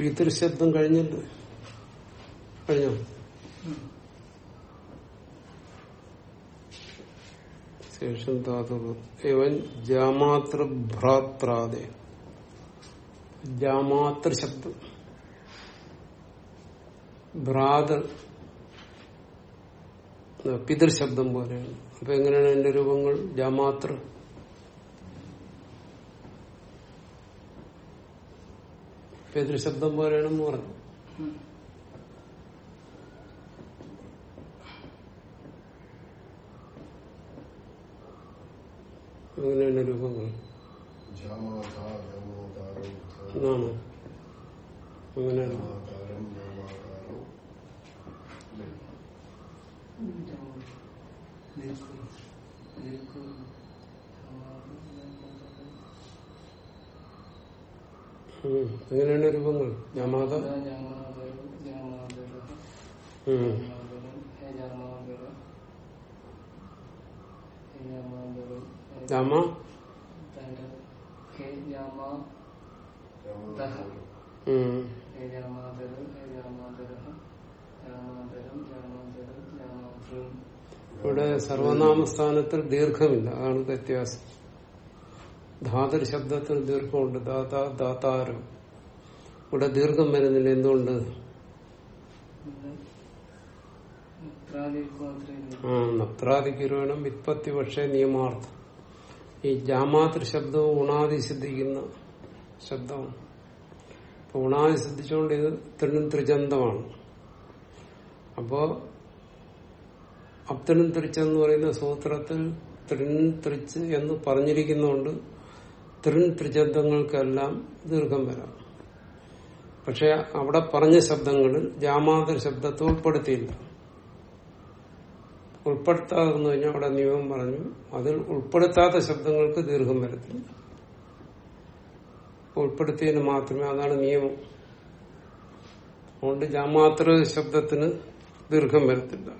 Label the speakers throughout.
Speaker 1: പിതൃശബ്ദം കഴിഞ്ഞല്ലോ? കഴിഞ്ഞോ? ശേഷം ധാതു ഇവൻ ജാമാതൃഭ്രാത്രാതെ ജാമാതൃ ശബ്ദം. ഭ്രാതൃ പിതൃശബ്ദം പോലെയാണ്. അപ്പൊ എങ്ങനെയാണ് എന്റെ രൂപങ്ങൾ? ജാമാതൃ പിതൃശബ്ദം പോലെയാണെന്ന് പറഞ്ഞു. അങ്ങനെയാണ് രൂപങ്ങൾ. എന്നാണ് അങ്ങനെയാണ് അങ്ങനെയാണ് രൂപങ്ങൾ. ജാമാത. ജാമ. ഇവിടെ സർവനാമസ്ഥാനത്തിൽ ദീർഘമില്ല. അതാണ് വ്യത്യാസം. ധാതൃ ശബ്ദത്തിൽ ദീർഘമുണ്ട്. ദാതാ ദാതാരം. ഇവിടെ ദീർഘം വരുന്നില്ല. എന്തുകൊണ്ട്? ആ നത്രാദിക്കുരുവണം വിത്പത്തി പക്ഷേ നിയമാർത്ഥം. ഈ ജാമാതൃ ശബ്ദവും ഉണാദി സിദ്ധിക്കുന്ന ശബ്ദമാണ്. അപ്പൊ ഉണാദി സിദ്ധിച്ചുകൊണ്ട് ഇത് തൃണും ത്രിചന്തമാണ്. അപ്പോ അപ്തനും തിരിച്ചെന്ന് പറയുന്ന സൂത്രത്തിൽ തൃൺ തിരിച്ച് എന്ന് പറഞ്ഞിരിക്കുന്നതുകൊണ്ട് തൃൺ ത്രിചന്തങ്ങൾക്കെല്ലാം ദീർഘം വരാം. പക്ഷെ അവിടെ പറഞ്ഞ ശബ്ദങ്ങളിൽ ജാമാതൃ ശബ്ദത്തെ ഉൾപ്പെടുത്തിയില്ല. ഉൾപ്പെടുത്താതെന്ന് കഴിഞ്ഞാൽ അവിടെ നിയമം പറഞ്ഞു അതിൽ ഉൾപ്പെടുത്താത്ത ശബ്ദങ്ങൾക്ക് ദീർഘം വരത്തില്ല. ഉൾപ്പെടുത്തിയതിന് മാത്രമേ അതാണ് നിയമം. അതുകൊണ്ട് ജാമാത്ര ശബ്ദത്തിന് ദീർഘം വരത്തില്ല.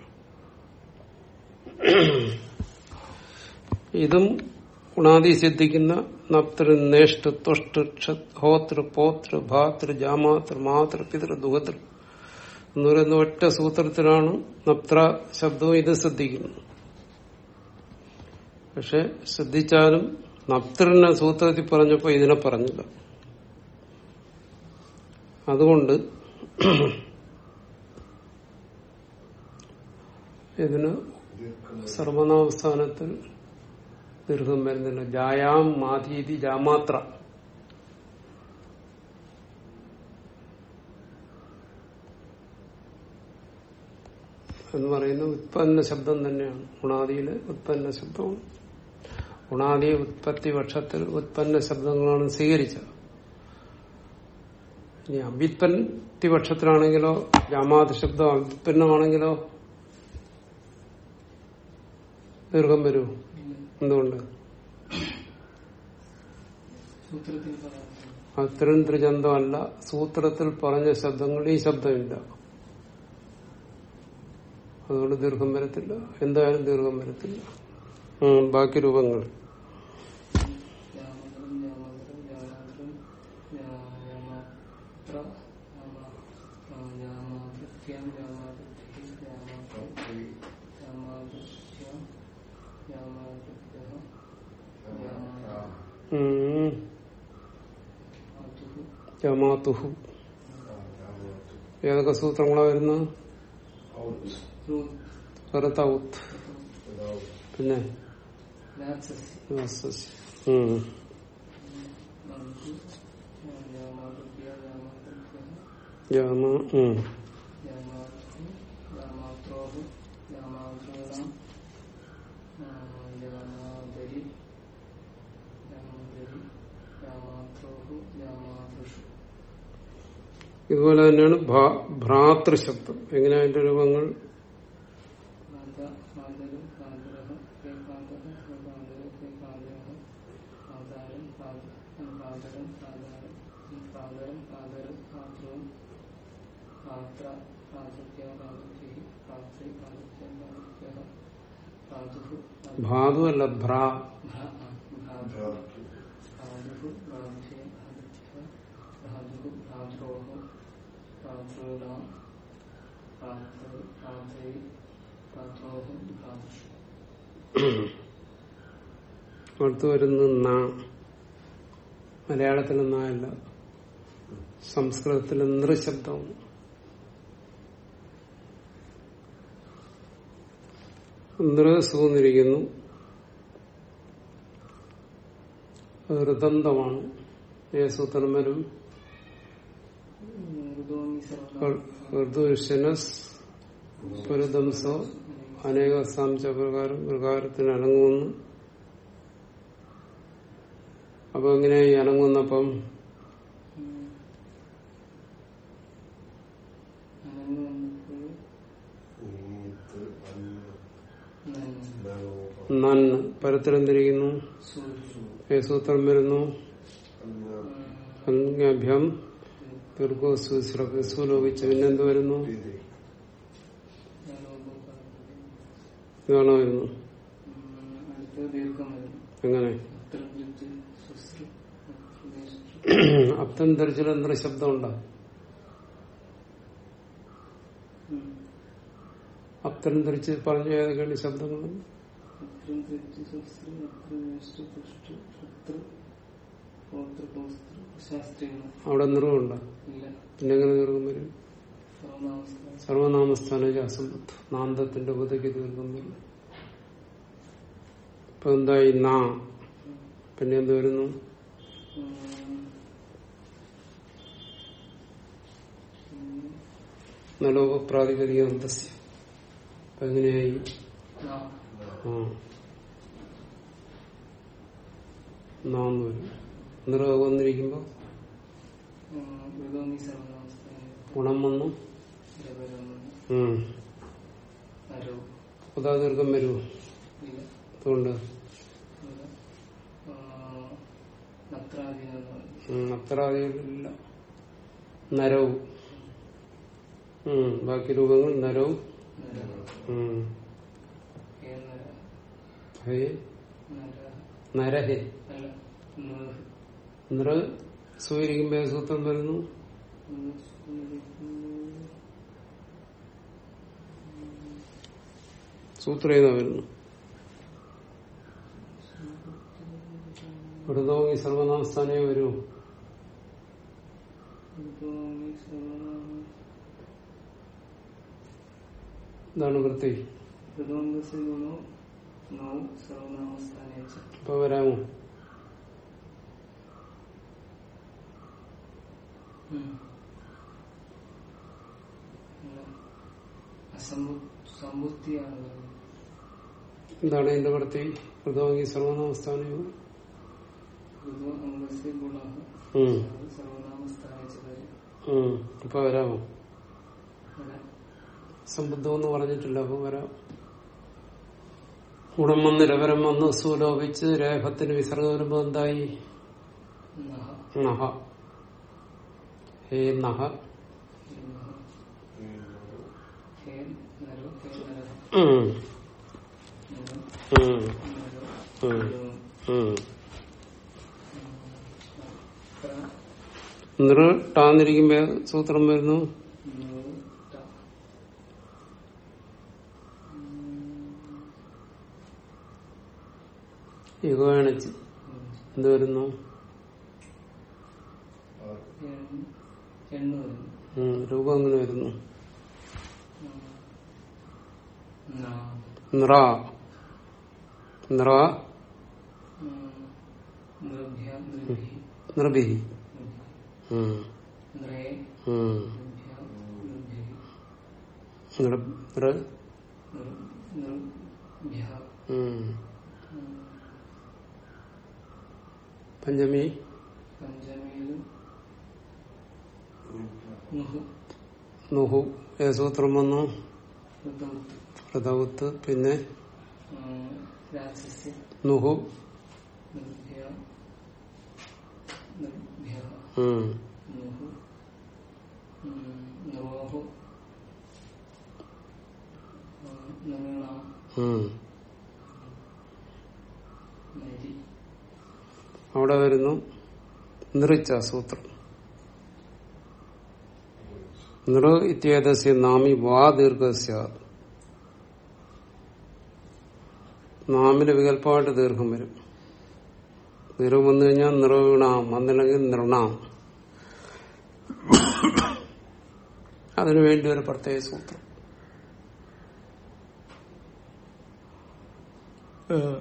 Speaker 1: ഇതും ഗുണാതി സിദ്ധിക്കുന്ന നപ്തൃ നേഷ്ടു ത്വഷ്ട ഹോതൃ പോതൃ ഭാതൃ ജാമാതൃ മാതൃ പിതൃ ദുഹതൃ എന്ന് പറയുന്ന ഒറ്റ സൂത്രത്തിലാണ് നപ്ത്ര ശബ്ദവും ഇത് ശ്രദ്ധിക്കുന്നത്. പക്ഷെ ശ്രദ്ധിച്ചാലും നപ്തൃനെ സൂത്രത്തിൽ പറഞ്ഞപ്പോ ഇതിനെ പറഞ്ഞില്ല. അതുകൊണ്ട് ഇതിന് സർവനാവസ്ഥാനത്തിൽ ദീർഘം വരുന്നില്ല ജായാം മാധീതി ജാമാത്ര. എന്ന് പറയുന്ന ഉത്പന്ന ശബ്ദം തന്നെയാണ്. ഉണാദിയിലെ ഉത്പന്ന ശബ്ദമാണ് ഉണാദി ഉത്പത്തി പക്ഷത്തിൽ ഉത്പന്ന ശബ്ദങ്ങളാണ് സ്വീകരിച്ചത്. ഇനി അഭ്യുത്പത്തി പക്ഷത്തിലാണെങ്കിലോ ജാമാത ശബ്ദം അഭ്യുത്പന്നമാണെങ്കിലോ ദീർഘം വരൂ. എന്തുകൊണ്ട്? അത്തരം ത്രിചന്തമല്ല സൂത്രത്തിൽ പറഞ്ഞ ശബ്ദങ്ങൾ ഈ ശബ്ദമില്ല. അതുകൊണ്ട് ദീർഘം വരത്തില്ല. എന്തായാലും ദീർഘം വരത്തില്ല. ബാക്കി രൂപങ്ങൾ.
Speaker 2: യാമാതുഹു.
Speaker 1: ജമാതുഹു ഏതൊക്കെ സൂത്രങ്ങളാ വരുന്നത്? പിന്നെ? ജാമ പാദത്യ തന്നെയാണ് ഭ്രാതൃശബ്ദം. പാദത്യ അതിന്റെ രൂപങ്ങൾ? ഭാതു അല്ല ഭ്രാ.
Speaker 2: ഭാതുഹു ഭാദ്യ ഭാദ്യ
Speaker 1: അടുത്ത് വരുന്ന നാ മലയാളത്തിൽ നായല്ല സംസ്കൃതത്തിൽ നൃശബ്ദമാണ് നൃസുന്നിരിക്കുന്നു ഋതന്തമാണ്
Speaker 2: ഏ
Speaker 1: സൂത്രന്മാരും പുരുദംസോ അനേക സാംശ പ്രകാരം പ്രകാരത്തിന് അനങ്ങുന്നു അപ്പൊ ഇങ്ങനെ ഈ അനങ്ങുന്നപ്പം? നന്ന് പരത്തിലെന്തിരിക്കുന്നു. സൂത്രം വരുന്നു. അന്യാഭ്യം ദീർഘോ പിന്നെന്ത് വരുന്നു ഇതാണ് വരുന്നു എങ്ങനെ അപ്തം ധരിച്ചാൽ എന്തൊരു ശബ്ദം ഉണ്ടോ അപ്തം ധരിച്ച് പറഞ്ഞ ഏതൊക്കെയാണ് ശബ്ദങ്ങൾ അവിടെ നിറവുണ്ട പിന്നെ എങ്ങനെ ദീർഘം വരും?
Speaker 2: സർവനാമസ്ഥ
Speaker 1: സർവനാമസ്ഥാന നാന്ദത്തിന്റെ നാന്തത്തിന്റെ ഉപതയ്ക്ക് ദീർഘം വരും ഇപ്പൊ എന്തായി? നാ. പിന്നെ എന്ത് വരുന്നു? നലോപ പ്രാതിപതിക അന്തസ്യ അപ്പൊ എങ്ങനെയായി? ആ. നാന്ന് വരും. നിറവ് വന്നിരിക്കുമ്പോ ഗുണം വന്നു. ഉം.
Speaker 2: അരോ
Speaker 1: അതാ ദീർഘം വരുമോ അതുകൊണ്ട്.
Speaker 2: നത്രാധീനം
Speaker 1: ഉം, അത്ര അധികമില്ല നരവും. ബാക്കി രൂപങ്ങൾ നരവും. നരഹേ.
Speaker 2: അല്ല
Speaker 1: സ്വീകരിക്കുമ്പോ സൂര്യക്കുമ്പോ സൂത്രം വരുന്നു? സൂത്രം ഏതാ വരുന്നു? മൃതോ ഈ സർവനാമസ്ഥാനേ വരൂ. എന്താണ് വൃത്തി. അപ്പൊ വരാമോ
Speaker 2: സമ്പുത്തിയാണ് പറയുന്നത്.
Speaker 1: എന്താണ് എന്റെ വൃത്തി പ്രഥമി സർവനാമസ്ഥാന ഇപ്പൊ വരാമോ? സംബുദ്ധം എന്ന് പറഞ്ഞിട്ടില്ല അപ്പൊ വരാം. ഗുണം വന്ന് രവരം വന്ന് സുലോപിച്ച് രേഖത്തിന് വിസർഗം വരുമ്പോ എന്തായി
Speaker 2: നഹ.
Speaker 1: ഹേ നഹ.
Speaker 2: ത
Speaker 1: ടാന്നിരിക്കുമ്പോ സൂത്രം വരുന്നു? യുഗാണിച്ച് എന്ത് വരുന്നു? രൂപം അങ്ങനെ വരുന്നു. നിറ നിറ നിർഭി. പഞ്ചമി.
Speaker 2: പഞ്ചമിയിലും നുഹു
Speaker 1: ഏ സൂത്രം വന്നു.
Speaker 2: ഋതൗത്ത്
Speaker 1: പിന്നെ നുഹു. അവിടെ വരുന്നു. നിറിച്ച സൂത്രം. നൃ ഇത്യേതസ്യ നാമി വാ ദീർഘസ്യ നാമിന് വികല്പമായിട്ട് ദീർഘം വരും ദീർഘം വന്നു കഴിഞ്ഞാൽ നിറവിണാം വന്നില്ലെങ്കിൽ നൃണാം। അതിനുവേണ്ടി ഒരു പ്രത്യേക സൂത്രം।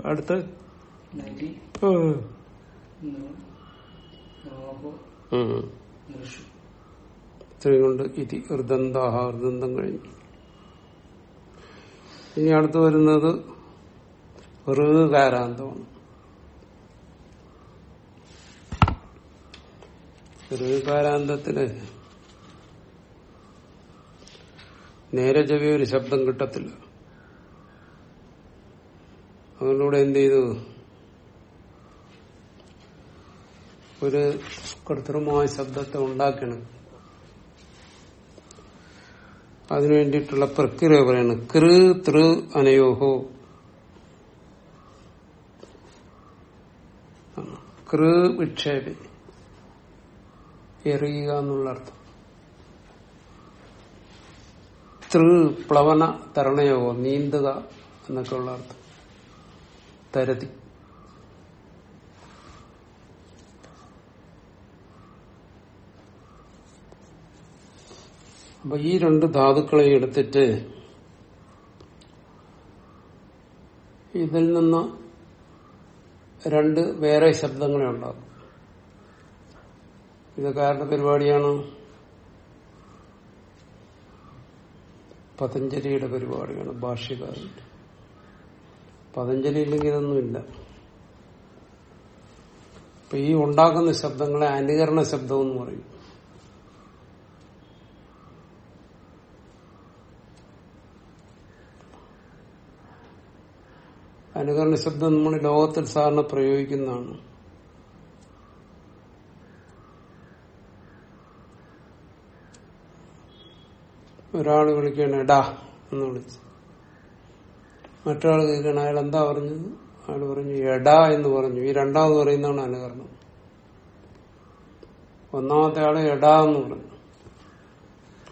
Speaker 1: അടുത്ത്.
Speaker 2: നൃഷു
Speaker 1: ഇത്രയും കൊണ്ട് ഇതി ഹൃദന്താഹ ഹൃദന്തം കഴിഞ്ഞു. ഇനി അടുത്ത് വരുന്നത് ഋകാരാന്തമാണ് ഋകാരാന്തത്തിൽ നേരെ ചെവിയ ഒരു ശബ്ദം കിട്ടത്തില്ല. അതിലൂടെ എന്ത് ചെയ്തു? ഒരു കൃത്രിമമായ ശബ്ദത്തെ ഉണ്ടാക്കണം അതിനു വേണ്ടിയിട്ടുള്ള പ്രക്രിയ പറയാണ്. കൃ തൃ അനയോഹോ. കൃ വിക്ഷേപി. എറിയുക എന്നുള്ള അർത്ഥം. തൃ പ്ലവന തരണയോ നീന്തുക എന്നൊക്കെയുള്ള അർത്ഥം. തരതി. അപ്പൊ ഈ രണ്ട് ധാതുക്കളെ എടുത്തിട്ട് ഇതിൽ നിന്ന് രണ്ട് വേറെ ശബ്ദങ്ങളെ ഉണ്ടാകും ഇതൊക്കെ ആരുടെ പരിപാടിയാണ്. പതഞ്ജലിയുടെ പരിപാടിയാണ് ഭാഷ്യകാരന്റെ. പതഞ്ജലി ഇല്ലെങ്കിൽ ഇതൊന്നുമില്ല അപ്പൊ ഈ ഉണ്ടാക്കുന്ന ശബ്ദങ്ങളെ അനുകരണ ശബ്ദം എന്ന് പറയും. അനുകരണ ശബ്ദം നമ്മൾ ലോകത്തിൽ സാധാരണ പ്രയോഗിക്കുന്നതാണ്. ഒരാൾ വിളിക്കുകയാണ് എടാ എന്ന് വിളിച്ചു. മറ്റൊരാൾ കേൾക്കണം അയാൾ എന്താ പറഞ്ഞത്? അയാൾ പറഞ്ഞു എടാ എന്ന് പറഞ്ഞു. ഈ രണ്ടാമത് പറയുന്നതാണ് അനുകരണം. ഒന്നാമത്തെ ആൾ എടാ എന്ന് പറഞ്ഞു.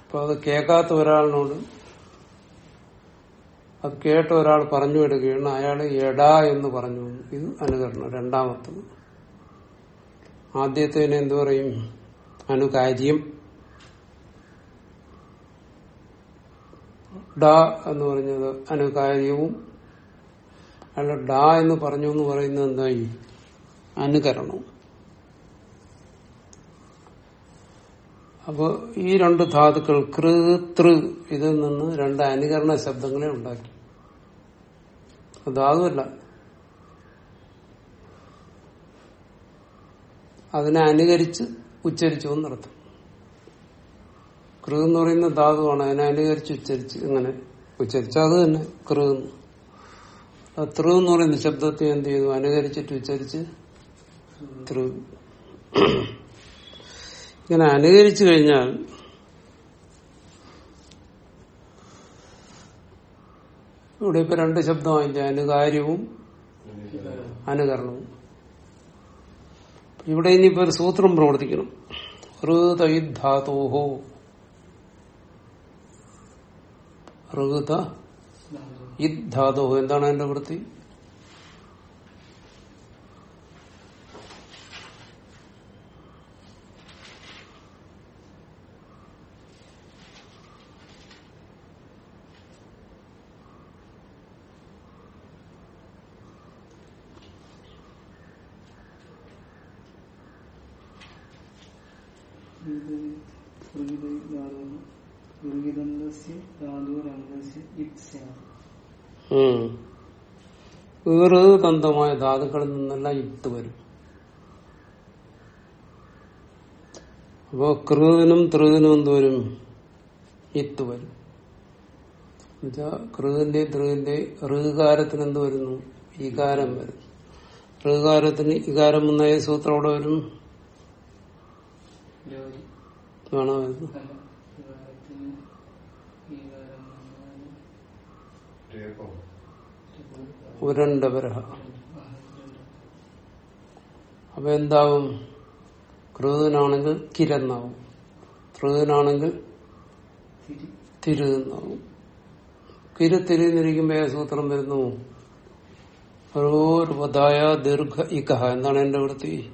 Speaker 1: അപ്പൊ അത് കേൾക്കാത്ത ഒരാളിനോട് അത് കേട്ട ഒരാൾ പറഞ്ഞു വിടുകയാണ്. അയാൾ എടാ എന്ന് പറഞ്ഞു. ഇത് അനുകരണം രണ്ടാമത്തത്. ആദ്യത്തേന് എന്തു പറയും? അനുകാര്യം. ഡ എന്ന് പറഞ്ഞത് അനുകാര്യവും. അയാൾ ഡാ എന്ന് പറഞ്ഞു എന്ന് പറയുന്നത് എന്തായി? അനുകരണം. അപ്പോൾ ഈ രണ്ട് ധാതുക്കൾ കൃ തൃ ഇതിൽ നിന്ന് രണ്ട് അനുകരണ ശബ്ദങ്ങളെ ഉണ്ടാക്കി. ധാതുവല്ല അതിനെ അനുകരിച്ച് ഉച്ചരിച്ചു എന്നർത്ഥം. കൃ എന്ന് പറയുന്ന ധാതുവാണ്. അതിനെ അനുകരിച്ച് ഉച്ചരിച്ച് ഇങ്ങനെ ഉച്ചരിച്ച അത് തന്നെ കൃ എന്ന്. ആ തൃ എന്ന് പറയുന്ന ശബ്ദത്തെ എന്ത് ചെയ്തു? അനുകരിച്ചിട്ട് ഉച്ചരിച്ച് തൃ. ഇങ്ങനെ അനുകരിച്ചു കഴിഞ്ഞാൽ ഇവിടെ ഇപ്പൊ രണ്ട് ശബ്ദമായില്ല അനുകാര്യവും അനുകരണവും. ഇവിടെ ഇനിയിപ്പോ ഒരു സൂത്രം പ്രവർത്തിക്കണം. ഋതൈധാതോഹോ ഋത ഇദ്ധാതോഹോ എന്താണ് അതിന്റെ വൃത്തി? വേറെ തന്തമായ ധാതുക്കളിൽ നിന്നെല്ലാം ഇത്ത് വരും. അപ്പോ കൃതിനും ത്രിതിനും എന്ത് വരും? ഇത്ത് വരും. എന്നുവെച്ചാ കൃതിന്റെ ത്രിതിന്റെ ഋകാരത്തിന് എന്ത് വരുന്നു? ഇകാരം വരും. ഋകാരത്തിന് ഇകാരം ഏത് സൂത്രം അവിടെ വരും? ആണോ വരുന്നത് ഉരണ്ടവരഹ. അപ്പൊ എന്താവും? ക്രൂതനാണെങ്കിൽ കിരന്നാവും. ത്രുതനാണെങ്കിൽ തിരുതെന്നാവും കിരു തിരിഞ്ഞിരിക്കുമ്പോ ഏ സൂത്രം വരുന്നു? ദീർഘ ഇക്കഹ എന്താണ് എന്റെ വൃത്തി?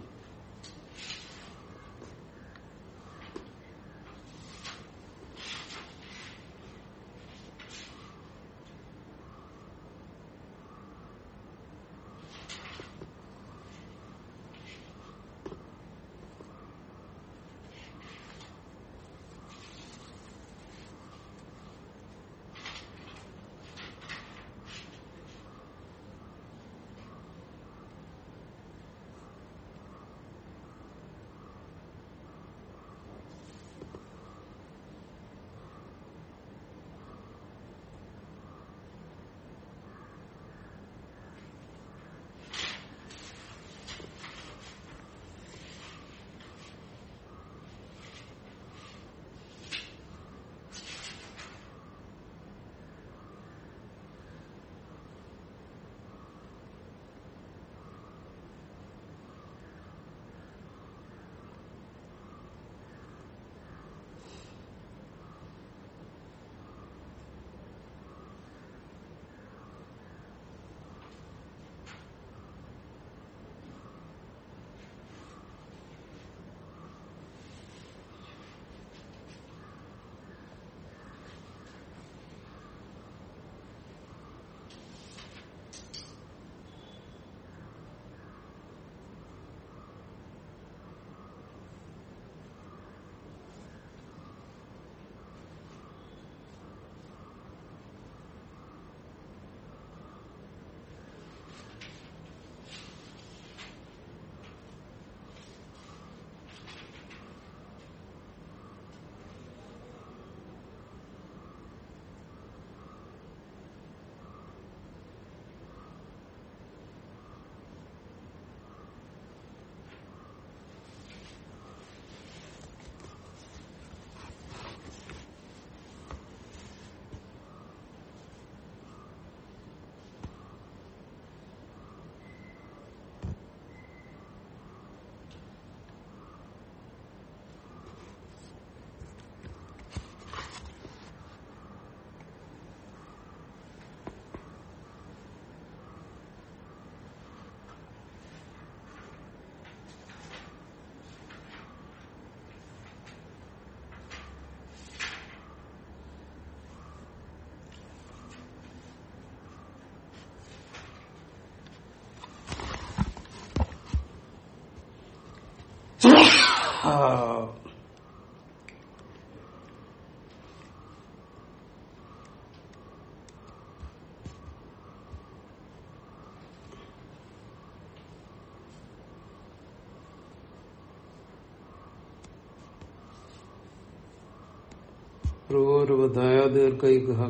Speaker 1: പൂർവദായ ദീർഘ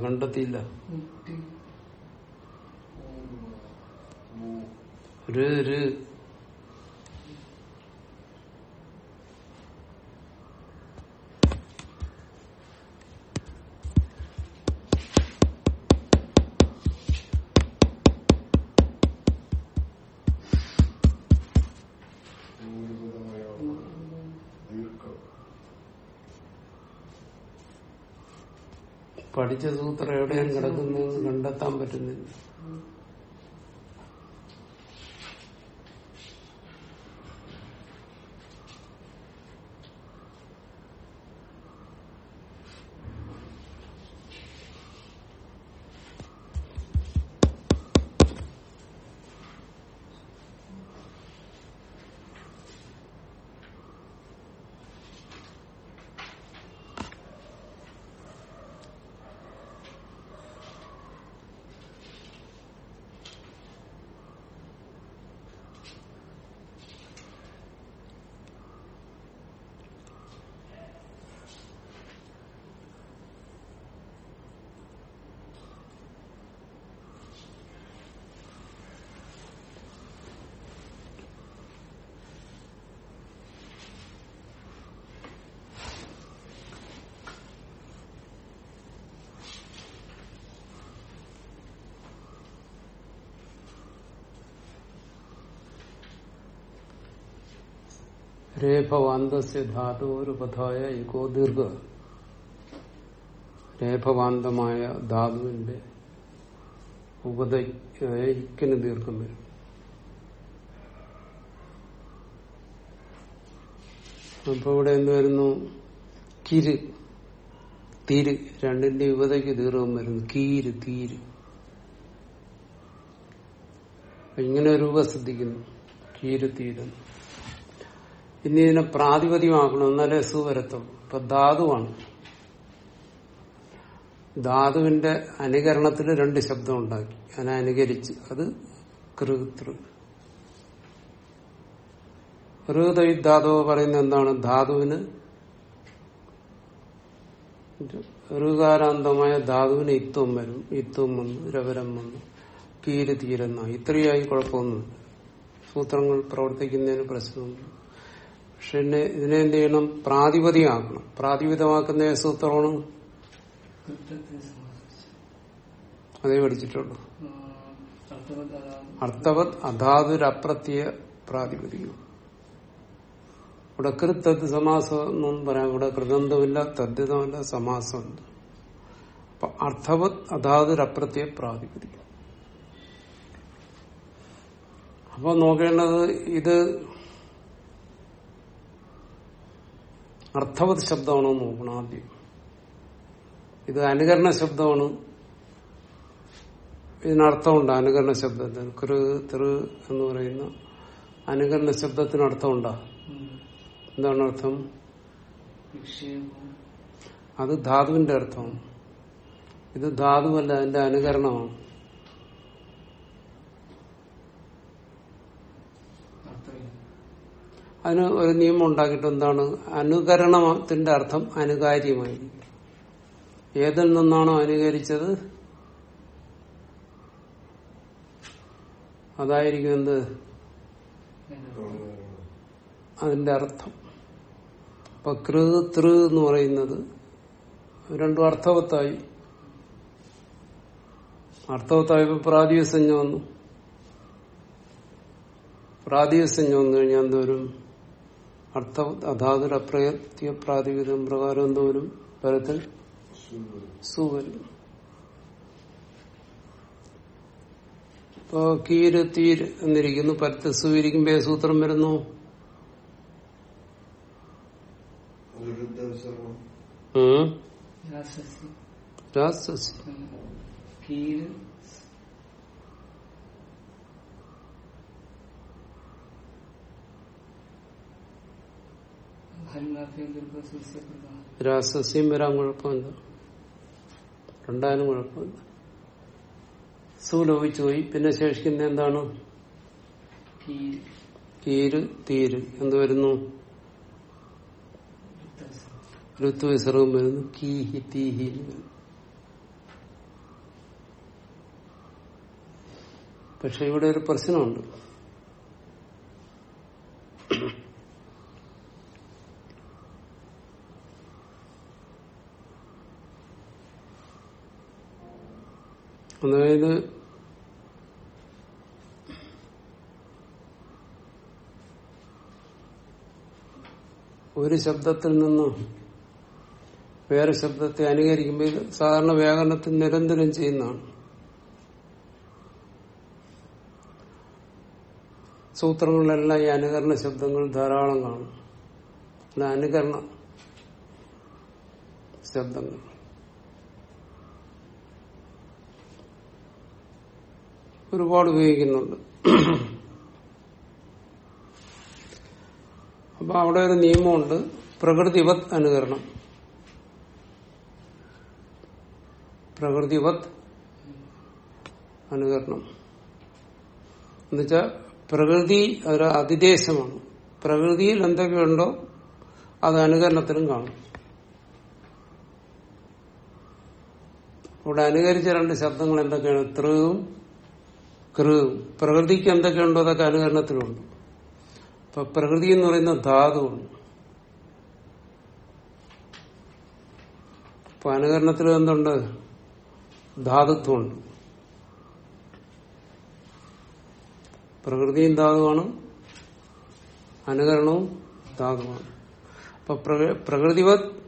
Speaker 1: കണ്ടെത്തിയില്ല ഒരു പഠിച്ച സൂത്രം എവിടെയാണ് കിടക്കുന്നത് കണ്ടെത്താൻ പറ്റുന്നില്ല. രേഭവാന്തസ്യ ധാതുപഥായ ദീർഘ. രേഭവാന്തമായ ധാതുവിന്റെ ദീർഘം വരും. അപ്പൊ ഇവിടെ എന്ത് വരുന്നു? കിര്. തീര്. രണ്ടിന്റെ യുവതയ്ക്ക് ദീർഘം വരുന്നു. കീര് തീര്. ഇങ്ങനെ ഒരു ശ്രദ്ധിക്കുന്നു കീര് തീരുന്നു ഇനി ഇതിനെ പ്രാതിപതികമാക്കണം എന്നാലേ സു വരത്തുള്ളൂ. ഇപ്പൊ ധാതുവാണ്. ധാതുവിന്റെ അനുകരണത്തിൽ രണ്ട് ശബ്ദം ഉണ്ടാക്കി. അതിനെ അനുകരിച്ച് അത് കൃതൃ ഋതയുദ്ധാതോ പറയുന്നത് എന്താണ്? ധാതുവിന് ഋകാരാന്തമായ ധാതുവിന് ഇത്വം വരും. ഇത്വം വന്നു രവരം വന്നു കീര് തീരെന്ന. ഇത്രയായി കുഴപ്പമൊന്നുമില്ല. സൂത്രങ്ങൾ പ്രവർത്തിക്കുന്നതിന് പ്രശ്നമുണ്ട് പക്ഷെ ഇതിനെ എന്ത് ചെയ്യണം? പ്രാതിപതിയാക്കണം പ്രാതിപതമാക്കുന്ന സൂത്രമാണ്? അതേ പഠിച്ചിട്ടുള്ളൂ.
Speaker 2: അർത്ഥവത്
Speaker 1: അധാതുരപ്രത്യ പ്രാതിപതികം. ഇവിടെ കൃത്തത് സമാസം എന്നും പറയാം. ഇവിടെ കൃതന്തമില്ല തദ്ധിതമല്ല സമാസമുണ്ട്. അപ്പൊ അർത്ഥവത് അധാതുരപ്രത്യ പ്രാതിപതികം. അപ്പൊ നോക്കേണ്ടത് ഇത് അർത്ഥവത് ശബ്ദമാണോ നോക്കണം ആദ്യം. ഇത് അനുകരണ ശബ്ദമാണ്. ഇതിനർത്ഥമുണ്ട് അനുകരണ ശബ്ദത്തിന് കൃ തൃ എന്ന് പറയുന്ന അനുകരണ ശബ്ദത്തിന് അർത്ഥമുണ്ടാ. എന്താണ് അർത്ഥം? അത് ധാതുവിന്റെ അർത്ഥമാണ് ഇത് ധാതുവല്ല അതിന്റെ അനുകരണമാണ്. അതിന് ഒരു നിയമം ഉണ്ടാക്കിയിട്ട് എന്താണ്? അനുകരണത്തിന്റെ അർത്ഥം അനുകാര്യമായിരിക്കും ഏതിൽ നിന്നാണോ അനുകരിച്ചത്? അതായിരിക്കും എന്ത്? അതിന്റെ അർത്ഥം. അപ്പൊ കൃ തൃ എന്ന് പറയുന്നത് രണ്ടും അർത്ഥവത്തായി. അർത്ഥവത്തായപ്പോ പ്രാതിസഞ്ജ വന്നു. പ്രാതിസഞ്ജ വന്നു കഴിഞ്ഞാൽ എന്തോരും അർത്ഥ അധാതുര അപ്രയത്യ പ്രകാരം എന്തോരും പരത്തിൽ സു വരും ഇപ്പോ കീര് തീര് എന്നിരിക്കുന്നു പരത്ത് സുവിരിക്കുമ്പോ സൂത്രം വരുന്നു. രാസസ്. രാസസ്യം വരാൻ കുഴപ്പമില്ല. രണ്ടായാലും കുഴപ്പമില്ല. സു ലോപിച്ചു പോയി. പിന്നെ ശേഷിക്കുന്ന എന്താണ്?
Speaker 2: കീര്
Speaker 1: തീര്. എന്ത് വരുന്നു?
Speaker 2: ഋത്തു
Speaker 1: വിസർഗം വരുന്നു. കീഹി തീഹി പക്ഷെ ഇവിടെ ഒരു പ്രശ്നമുണ്ട്. അതായത് ഒരു ശബ്ദത്തിൽ നിന്ന് വേറെ ശബ്ദത്തെ അനുകരിക്കുമ്പോൾ ഇത് സാധാരണ വ്യാകരണത്തിൽ നിരന്തരം ചെയ്യുന്നതാണ്. സൂത്രങ്ങളിലെല്ലാം ഈ അനുകരണ ശബ്ദങ്ങൾ ധാരാളം കാണും. അല്ല അനുകരണ ശബ്ദങ്ങൾ. ഒരുപാട് ഉപയോഗിക്കുന്നുണ്ട്. അപ്പൊ അവിടെ ഒരു നിയമമുണ്ട്. പ്രകൃതിവത് അനുകരണം. പ്രകൃതിവത് അനുകരണം. എന്നുവെച്ചാൽ പ്രകൃതി ഒരു അതിദേശമാണ്. പ്രകൃതിയിൽ എന്തൊക്കെയുണ്ടോ അത് അനുകരണത്തിലും കാണും. ഇവിടെ അനുകരിച്ച രണ്ട് ശബ്ദങ്ങൾ എന്തൊക്കെയാണ്? ത്രിവും കൃവും പ്രകൃതിക്ക് എന്തൊക്കെയുണ്ടോ അതൊക്കെ അനുകരണത്തിലുണ്ട്. അപ്പൊ പ്രകൃതി എന്ന് പറയുന്ന ധാതുവാണ് ഇപ്പൊ അനുകരണത്തിൽ എന്തുണ്ട്? ധാതുത്വമുണ്ട്. പ്രകൃതിയും ധാതുവാണ് അനുകരണവും ധാതുവാണ്. അപ്പൊ പ്രക- പ്രകൃതിവത്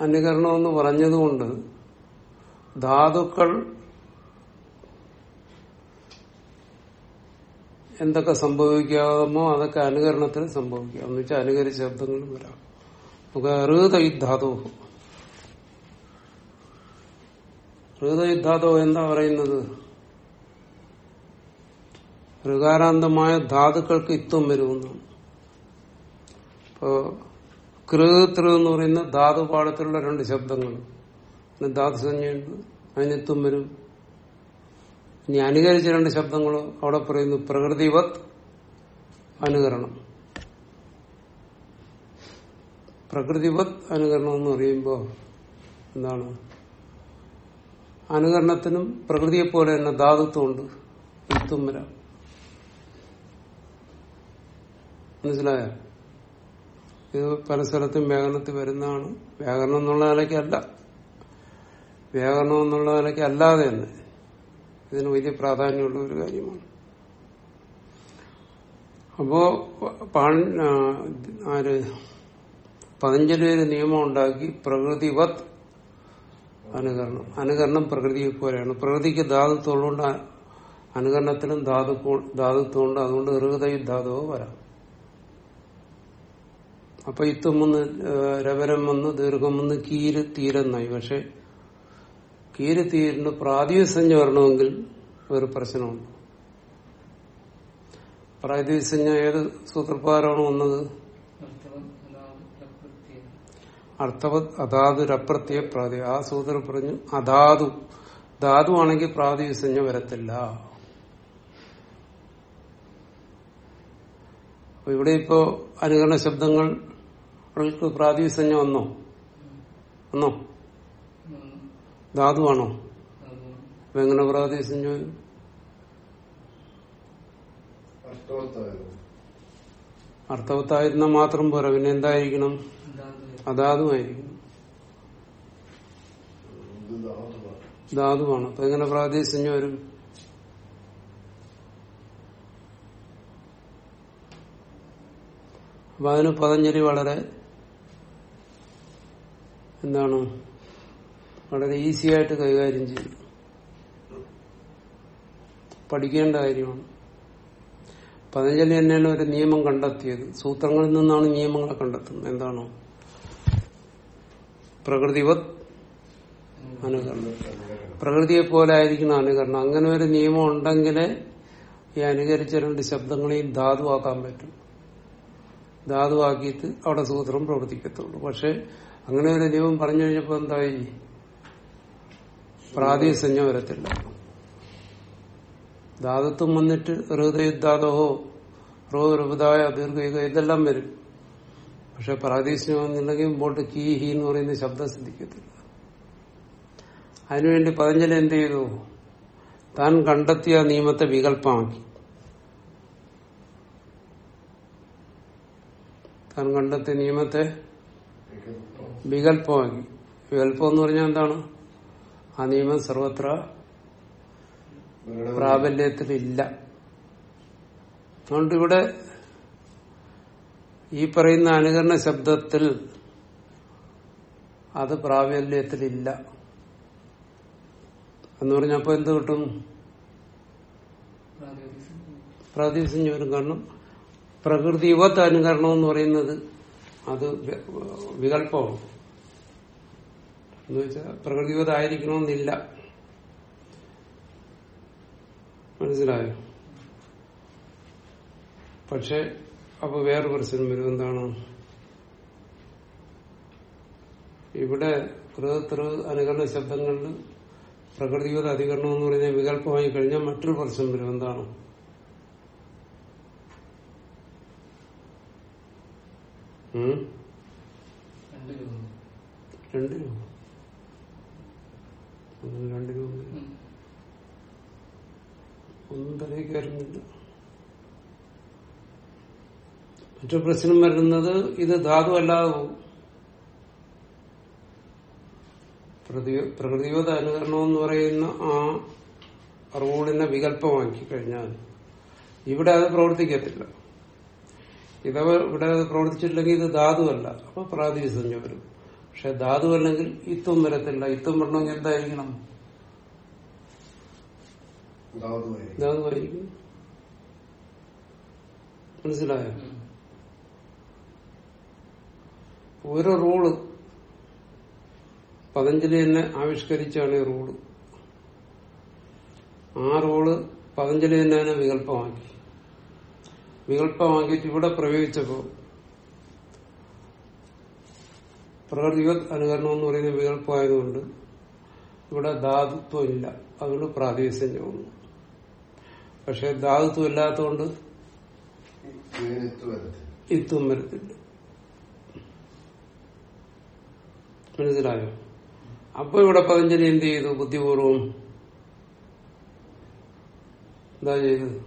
Speaker 1: അനുകരണമെന്ന് പറഞ്ഞതുകൊണ്ട് ധാതുക്കൾ എന്തൊക്കെ സംഭവിക്കാമോ അതൊക്കെ അനുകരണത്തിന് സംഭവിക്കാം. എന്ന് വെച്ചാൽ അനുകരിച്ച ശബ്ദങ്ങളും വരാം. നമുക്ക് ഋതയുദ്ധാതോ ഋതയുദ്ധാതു എന്താ പറയുന്നത്? ഋകാരാന്തമായ ധാതുക്കൾക്ക് ഇത്വം വരുമെന്നാണ് ഇപ്പോ കൃതൃ എന്ന് പറയുന്ന ധാതു പാഠത്തിലുള്ള രണ്ട് ശബ്ദങ്ങൾ. പിന്നെ ധാതുസഞ്ജയുണ്ട് അതിന് അതിനെത്തും വരും. ഇനി അനുകരിച്ച രണ്ട് ശബ്ദങ്ങൾ അവിടെ പറയുന്നു പ്രകൃതിവത് അനുകരണം. പ്രകൃതിവത് അനുകരണം എന്ന് പറയുമ്പോൾ എന്താണ്? അനുകരണത്തിനും പ്രകൃതിയെ പോലെ തന്നെ ധാതുത്വമുണ്ട്. ഇത്തും വരാം. മനസ്സിലായോ? ഇത് പല സ്ഥലത്തും വ്യാകരണത്തിൽ വരുന്നതാണ്. വ്യാകരണം എന്നുള്ള നിലയ്ക്കല്ല. വ്യാകരണം എന്നുള്ള നിലയ്ക്ക് അല്ലാതെ തന്നെ. ഇതിന് വലിയ പ്രാധാന്യമുള്ള ഒരു കാര്യമാണ്. അപ്പോ ആര് പതഞ്ജലി നിയമം ഉണ്ടാക്കി പ്രകൃതിവത് അനുകരണം. അനുകരണം പ്രകൃതിയെ പോലെയാണ്. പ്രകൃതിക്ക് ധാതുത്വമുള്ളതുകൊണ്ട് അനുകരണത്തിനും ധാതു ധാതുത്വമുണ്ട് അതുകൊണ്ട് ഹൃദയ ധാതുവോ വരാം. അപ്പൊ ഇത്തും വന്ന് രവരം വന്ന് ദീർഘം വന്ന് കീര് തീരെന്നായി പക്ഷെ കീര് തീരിന് പ്രാതിസഞ്ജ വരണമെങ്കിൽ ഒരു പ്രശ്നമുണ്ട്. പ്രാതിസഞ്ജ ഏത് സൂത്രപ്രകാരമാണ് വന്നത്?
Speaker 2: അർത്ഥവത് അതാത്
Speaker 1: രപ്രത്യ പ്രാതി ആ സൂത്രം പറഞ്ഞു അതാതു. ധാതു ആണെങ്കിൽ പ്രാതിസഞ്ജ വരത്തില്ല. ഇവിടെ ഇപ്പോ അനുകരണ ശബ്ദങ്ങൾക്ക് പ്രാതിസഞ്ജ വന്നോ? വന്നോ? ധാതുവാണോ? അപ്പൊ എങ്ങനെ പ്രാദേശം
Speaker 3: ചോദ്യം
Speaker 1: അർത്ഥവത്തായിരുന്ന. മാത്രം പോരാ പിന്നെ എന്തായിരിക്കണം? അധാതുമായിരിക്കണം
Speaker 3: ധാതുവാണ്.
Speaker 1: അപ്പൊ എങ്ങനെ പ്രാദേശം വരും? അപ്പൊ അതിന് പതഞ്ജലി വളരെ എന്താണ്? വളരെ ഈസി ആയിട്ട് കൈകാര്യം ചെയ്യും. പഠിക്കേണ്ട കാര്യമാണ്. പതഞ്ജലി തന്നെയാണ് ഒരു നിയമം കണ്ടെത്തിയത്. സൂത്രങ്ങളിൽ നിന്നാണ് നിയമങ്ങളെ കണ്ടെത്തുന്നത്. എന്താണോ? പ്രകൃതിവത് അനുകരണം. പ്രകൃതിയെ പോലെ ആയിരിക്കണം അനുകരണം. അങ്ങനെ ഒരു നിയമം ഉണ്ടെങ്കിലേ ഈ അനുകരിച്ച രണ്ട് ശബ്ദങ്ങളെയും ധാതുവാക്കാൻ പറ്റും. ധാതുവാക്കിയിട്ട് അവിടെ സൂത്രം പ്രവർത്തിക്കത്തുള്ളൂ. പക്ഷെ അങ്ങനെ ഒരു നിയമം പറഞ്ഞു കഴിഞ്ഞപ്പോ എന്തായി? പ്രാതിസഞ്ജ വരത്തില്ല. ദാതത്വം വന്നിട്ട് ഹൃദയുദ്ധാതോഹോ ഹൃദയ ദീർഘയുഗ ഇതെല്ലാം വരും. പക്ഷെ പ്രാദേശികം വന്നില്ലെങ്കിൽ മുമ്പോട്ട് കീ ഹി എന്ന് പറയുന്ന ശബ്ദം സിദ്ധിക്കത്തില്ല അതിനുവേണ്ടി പതഞ്ജലി എന്ത് ചെയ്തു? താൻ കണ്ടെത്തിയ നിയമത്തെ വികല്പമാക്കി താൻ കണ്ടെത്തിയ നിയമത്തെ വികല്പമാക്കി വികല്പം എന്ന് പറഞ്ഞാൽ എന്താണ്? ആ നിയമം സർവത്ര പ്രാബല്യത്തിലില്ല. അതുകൊണ്ട് ഇവിടെ ഈ പറയുന്ന അനുകരണ ശബ്ദത്തിൽ അത് പ്രാബല്യത്തിലില്ല. എന്ന് പറഞ്ഞപ്പോ എന്ത് കിട്ടും? പ്രാദേശിക വരും കാരണം യുവത്വ അനുകരണം എന്ന് പറയുന്നത് അത് വികല്പമാണ്. എന്ന് വെച്ചാൽ പ്രകൃതിവതായിരിക്കണമെന്നില്ല. മനസ്സിലായോ? പക്ഷെ അപ്പൊ വേറെ പ്രശ്നം വരും എന്താണ്? ഇവിടെ കൃതൃ അനുകരണ ശബ്ദങ്ങളിൽ പ്രകൃതിവത അധികരണം എന്ന് പറയുന്ന വികല്പമായി കഴിഞ്ഞാൽ മറ്റൊരു പ്രശ്നം വരും. എന്താണ്?
Speaker 2: രണ്ട് രൂപം.
Speaker 1: അങ്ങനെ രണ്ട് രൂപ ഒന്നും തലയിൽ കയറുന്നില്ല പ്രശ്നം വരുന്നത് ഇത് ധാതു അല്ലാതെ പോകും. പ്രകൃതിയോധ അനുകരണം എന്ന് പറയുന്ന ആ റൂളിനെ വികല്പമാക്കി കഴിഞ്ഞാൽ ഇവിടെ അത് പ്രവർത്തിക്കത്തില്ല. ഇതവ ഇവിടെ അത് പ്രവർത്തിച്ചിട്ടില്ലെങ്കിൽ ഇത് ധാതുവല്ല അപ്പൊ പ്രാതിസഞ്ജ വരും. പക്ഷെ ധാതു അല്ലെങ്കിൽ ഇത്തും വരത്തില്ല. ഇത്തും വരണമെങ്കിൽ എന്തായിരിക്കണം?
Speaker 3: മനസിലായോ
Speaker 1: ധാതുവായിരിക്കും. ഒരു റൂൾ പതഞ്ജലി തന്നെ ആവിഷ്കരിച്ചാണ് ഈ റൂൾ. ആ റൂൾ പതഞ്ജലി തന്നെ വികല്പമാക്കി. വികല്പമാക്കിയിട്ട് ഇവിടെ പ്രയോഗിച്ചപ്പോ പ്രകൃതിവത് അനുകരണം എന്ന് പറയുന്ന വികല്പമായതുകൊണ്ട് ഇവിടെ ധാതുത്വം ഇല്ല അതുകൊണ്ട് പ്രാദേശികമാണ് പക്ഷെ ധാതുത്വം ഇല്ലാത്തതുകൊണ്ട്
Speaker 3: ഇത്തും
Speaker 1: ഇത്വം വരത്തില്ല. മനസ്സിലായോ? അപ്പൊ ഇവിടെ പതഞ്ജലി എന്ത് ചെയ്തു? ബുദ്ധിപൂർവം എന്താ ചെയ്തത്?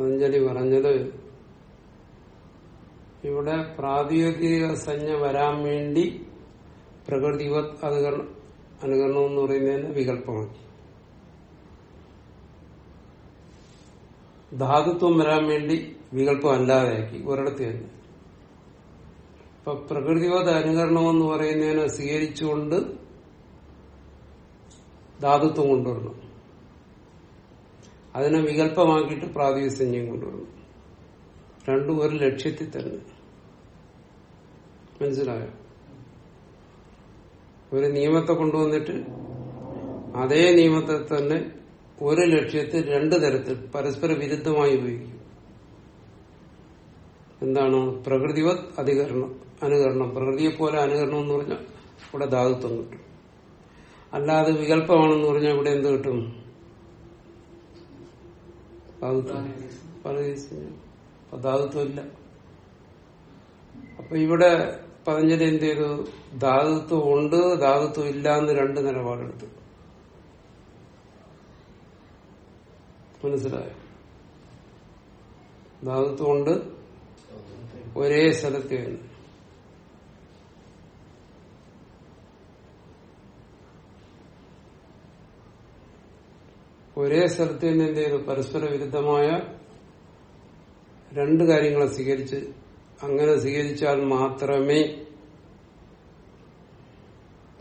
Speaker 1: പതഞ്ജലി പറഞ്ഞത് ഇവിടെ പ്രാതിയോഗിക സഞ്ജ വരാൻ വേണ്ടി പ്രകൃതിവത് അനുകരണം അനുകരണം എന്ന് പറയുന്നതിന് വികല്പമാക്കി. ധാതുത്വം വരാൻ വേണ്ടി വികല്പം അല്ലാതെയാക്കി ഒരിടത്ത് തന്നെ. ഇപ്പൊ പ്രകൃതിവത് അനുകരണം എന്ന് പറയുന്നതിനെ സ്വീകരിച്ചുകൊണ്ട് ധാതുത്വം കൊണ്ടുവരണം. അതിനെ വികല്പമാക്കിയിട്ട് പ്രാതിസഞ്ജയം കൊണ്ടുവരും രണ്ടും ഒരു ലക്ഷ്യത്തിൽ തന്നെ. മനസ്സിലായോ? ഒരു നിയമത്തെ കൊണ്ടുവന്നിട്ട് അതേ നിയമത്തെ തന്നെ ഒരു ലക്ഷ്യത്തിൽ രണ്ടു തരത്തിൽ പരസ്പര വിരുദ്ധമായി ഉപയോഗിക്കും. എന്താണ്? പ്രകൃതിവത് അധികരണം അനുകരണം. പ്രകൃതിയെ പോലെ അനുകരണം എന്ന് പറഞ്ഞാൽ ഇവിടെ ധാതുത്വം കിട്ടും. അല്ലാതെ വികല്പമാണെന്ന് പറഞ്ഞാൽ ഇവിടെ എന്ത് കിട്ടും? ദിവസം അപ്പൊ ഇവിടെ പതഞ്ജലി എന്ത് ചെയ്തു? ധാതുത്വം ഉണ്ട് ധാതുത്വം ഇല്ല എന്ന് രണ്ട് നിലപാടെടുത്തു. മനസ്സിലായോ? ധാതുത്വം ഉണ്ട് ഒരേ സ്ഥലത്ത് തന്നെ ഒരേ സ്ഥലത്ത് നിന്ന് എന്ത് ചെയ്തു? പരസ്പര വിരുദ്ധമായ രണ്ട് കാര്യങ്ങളെ സ്വീകരിച്ച് അങ്ങനെ സ്വീകരിച്ചാൽ മാത്രമേ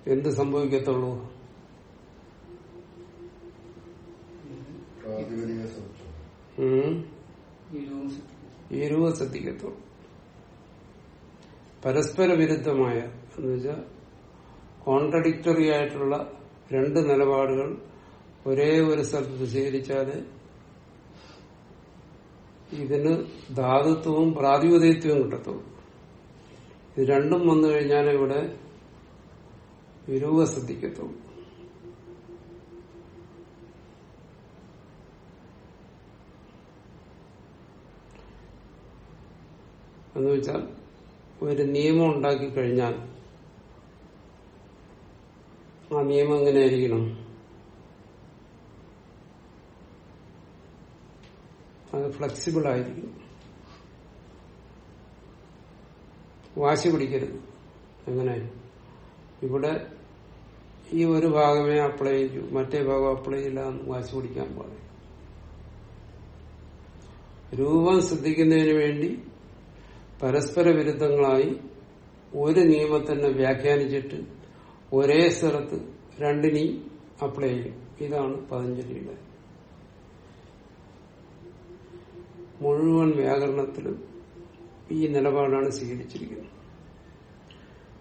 Speaker 1: എന്ത് സംഭവിക്കത്തുള്ളൂ?
Speaker 2: രൂപം
Speaker 1: ഈ രൂപ ശ്രദ്ധിക്കത്തുള്ളൂ. പരസ്പര വിരുദ്ധമായ എന്ന് വെച്ചാൽ കോൺട്രഡിക്ടറി ആയിട്ടുള്ള രണ്ട് നിലപാടുകൾ ഒരേ ഒരു സ്ഥലത്ത് സ്വീകരിച്ചാൽ ഇതിന് ധാതുത്വവും പ്രാതിപതിത്വവും കിട്ടത്തുള്ളൂ. ഇത് രണ്ടും വന്നു കഴിഞ്ഞാൽ ഇവിടെ വിരൂപ ശ്രദ്ധിക്കത്തുള്ളൂ. എന്ന് വെച്ചാൽ ഒരു നിയമം ഉണ്ടാക്കി കഴിഞ്ഞാൽ ആ നിയമം എങ്ങനെയായിരിക്കണം അത് ഫ്ലെക്സിബിൾ ആയിരിക്കും വാശി പിടിക്കരുത്. എങ്ങനെ ഇവിടെ ഈ ഒരു ഭാഗമേ അപ്ലൈ ചെയ്യൂ. മറ്റേ ഭാഗം അപ്ലൈ ചെയ്യില്ല വാശി പിടിക്കാൻ പാടില്ല. രൂപം ശ്രദ്ധിക്കുന്നതിന് വേണ്ടി പരസ്പര വിരുദ്ധങ്ങളായി ഒരു നിയമത്തിനെ വ്യാഖ്യാനിച്ചിട്ട് ഒരേ സ്ഥലത്ത് രണ്ടിനെയും അപ്ലൈ ചെയ്യും. ഇതാണ് പതഞ്ജലിയുടെ മുഴുവൻ വ്യാകരണത്തിലും ഈ നിലപാടാണ് സ്വീകരിച്ചിരിക്കുന്നത്.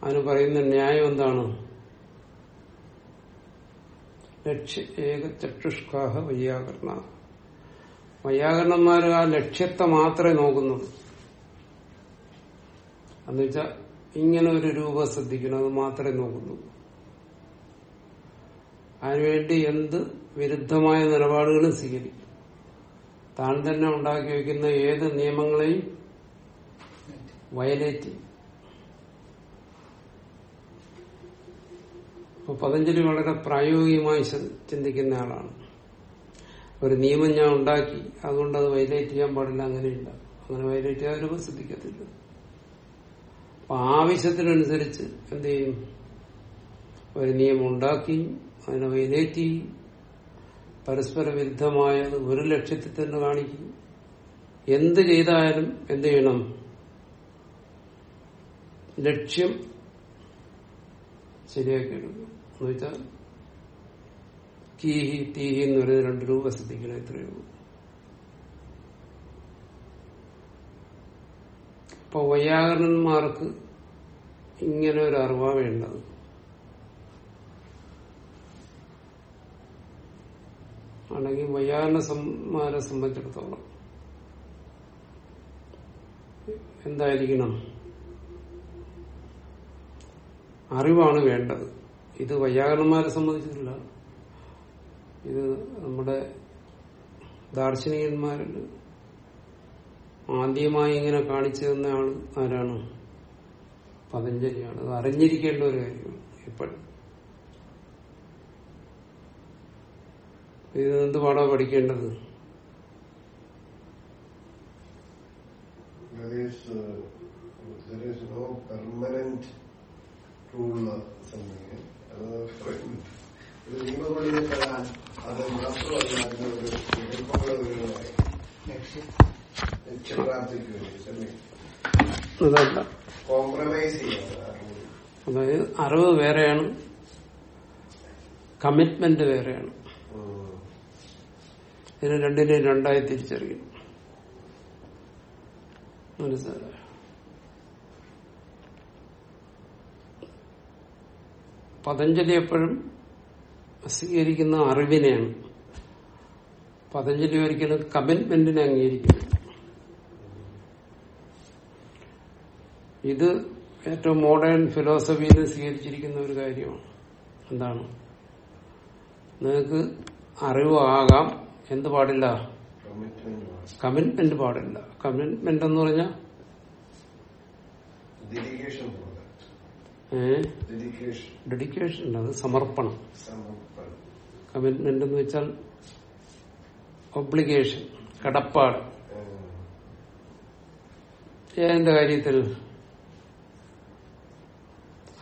Speaker 1: അതിന് പറയുന്ന ന്യായം എന്താണ്? ലക്ഷ്യ ഏക വൈയാകരണ. വൈയാകരണന്മാർ ആ ലക്ഷ്യത്തെ മാത്രമേ നോക്കുന്നുള്ളൂ എന്നുവെച്ചാൽ ഇങ്ങനെ ഒരു രൂപം ശ്രദ്ധിക്കണം അത് മാത്രമേ നോക്കുന്നുള്ളൂ അതിനുവേണ്ടി എന്ത് വിരുദ്ധമായ നിലപാടുകളും സ്വീകരിക്കും. താൻ തന്നെ ഉണ്ടാക്കി വെക്കുന്ന ഏത് നിയമങ്ങളെയും വയലേറ്റ് അപ്പൊ പതഞ്ജലി വളരെ പ്രായോഗികമായി ചിന്തിക്കുന്ന ആളാണ്. ഒരു നിയമം ഞാൻ ഉണ്ടാക്കി അതുകൊണ്ട് അത് വയലേറ്റ് ചെയ്യാൻ പാടില്ല അങ്ങനെയില്ല. അങ്ങനെ വയലേറ്റ് ചെയ്യാൻ രൂപം ശ്രദ്ധിക്കത്തില്ല. അപ്പൊ ആവശ്യത്തിനനുസരിച്ച് എന്ത് ചെയ്യും? ഒരു നിയമം ഉണ്ടാക്കി അതിനെ വയലേറ്റ് ചെയ്യും. പരസ്പര വിരുദ്ധമായത് ഒരു ലക്ഷ്യത്തിൽ തന്നെ കാണിക്കും എന്ത് ചെയ്താലും എന്ത് ചെയ്യണം? ലക്ഷ്യം ശരിയാക്കി എടുക്കും എന്നുവെച്ചാൽ കീഹി തീഹി എന്ന് പറയുന്ന രണ്ട് രൂപ ശ്രദ്ധിക്കണം ഇത്രയേ ഉള്ളൂ. അപ്പൊ വൈയാകരണന്മാർക്ക് ഇങ്ങനെ ഒരു അറിവാ വേണ്ടത്. ആണെങ്കിൽ വൈയാകരണന്മാരെ സംബന്ധിച്ചിടത്തോളം എന്തായിരിക്കണം? അറിവാണ് വേണ്ടത്. ഇത് വൈയാകരണന്മാരെ സംബന്ധിച്ചിട്ടില്ല. ഇത് നമ്മുടെ ദാർശനികന്മാരിൽ ആദ്യമായി ഇങ്ങനെ കാണിച്ചു തന്ന ആരാണ്? പതഞ്ജലിയാണ്. അത് അറിഞ്ഞിരിക്കേണ്ട ഒരു കാര്യമാണ്. എപ്പോഴും
Speaker 2: ലക്ഷ്യം
Speaker 3: എന്ത് വേണ്ടി പഠിക്കേണ്ടത്
Speaker 1: അതല്ല.
Speaker 3: കോംപ്രമൈസ്.
Speaker 1: അതായത് അറിവ് വേറെയാണ്. കമ്മിറ്റ്മെന്റ് വേറെയാണ്. ഇതിന് രണ്ടിനെ രണ്ടായി തിരിച്ചറിയും. പതഞ്ജലി എപ്പോഴും സ്വീകരിക്കുന്ന അറിവിനെയാണ്. പതഞ്ജലി ഒരിക്കലും കമ്മിറ്റ്മെന്റിനെ അംഗീകരിക്കുന്നു ഇത് ഏറ്റവും മോഡേൺ ഫിലോസഫിയിൽ സ്വീകരിച്ചിരിക്കുന്ന ഒരു കാര്യമാണ്. എന്താണ്? നിങ്ങൾക്ക് അറിവാകാം. എന്ത് പാടില്ല. കമ്മിറ്റ്മെന്റ് പാടില്ല. കമ്മിറ്റ്മെന്റ് എന്ന്
Speaker 3: പറഞ്ഞ?
Speaker 1: ഡെഡിക്കേഷൻ അത് സമർപ്പണം. കമ്മിറ്റ്മെന്റ് എന്ന് വെച്ചാൽ ഒബ്ലിഗേഷൻ കടപ്പാട്. ഏതിന്റെ കാര്യത്തിൽ?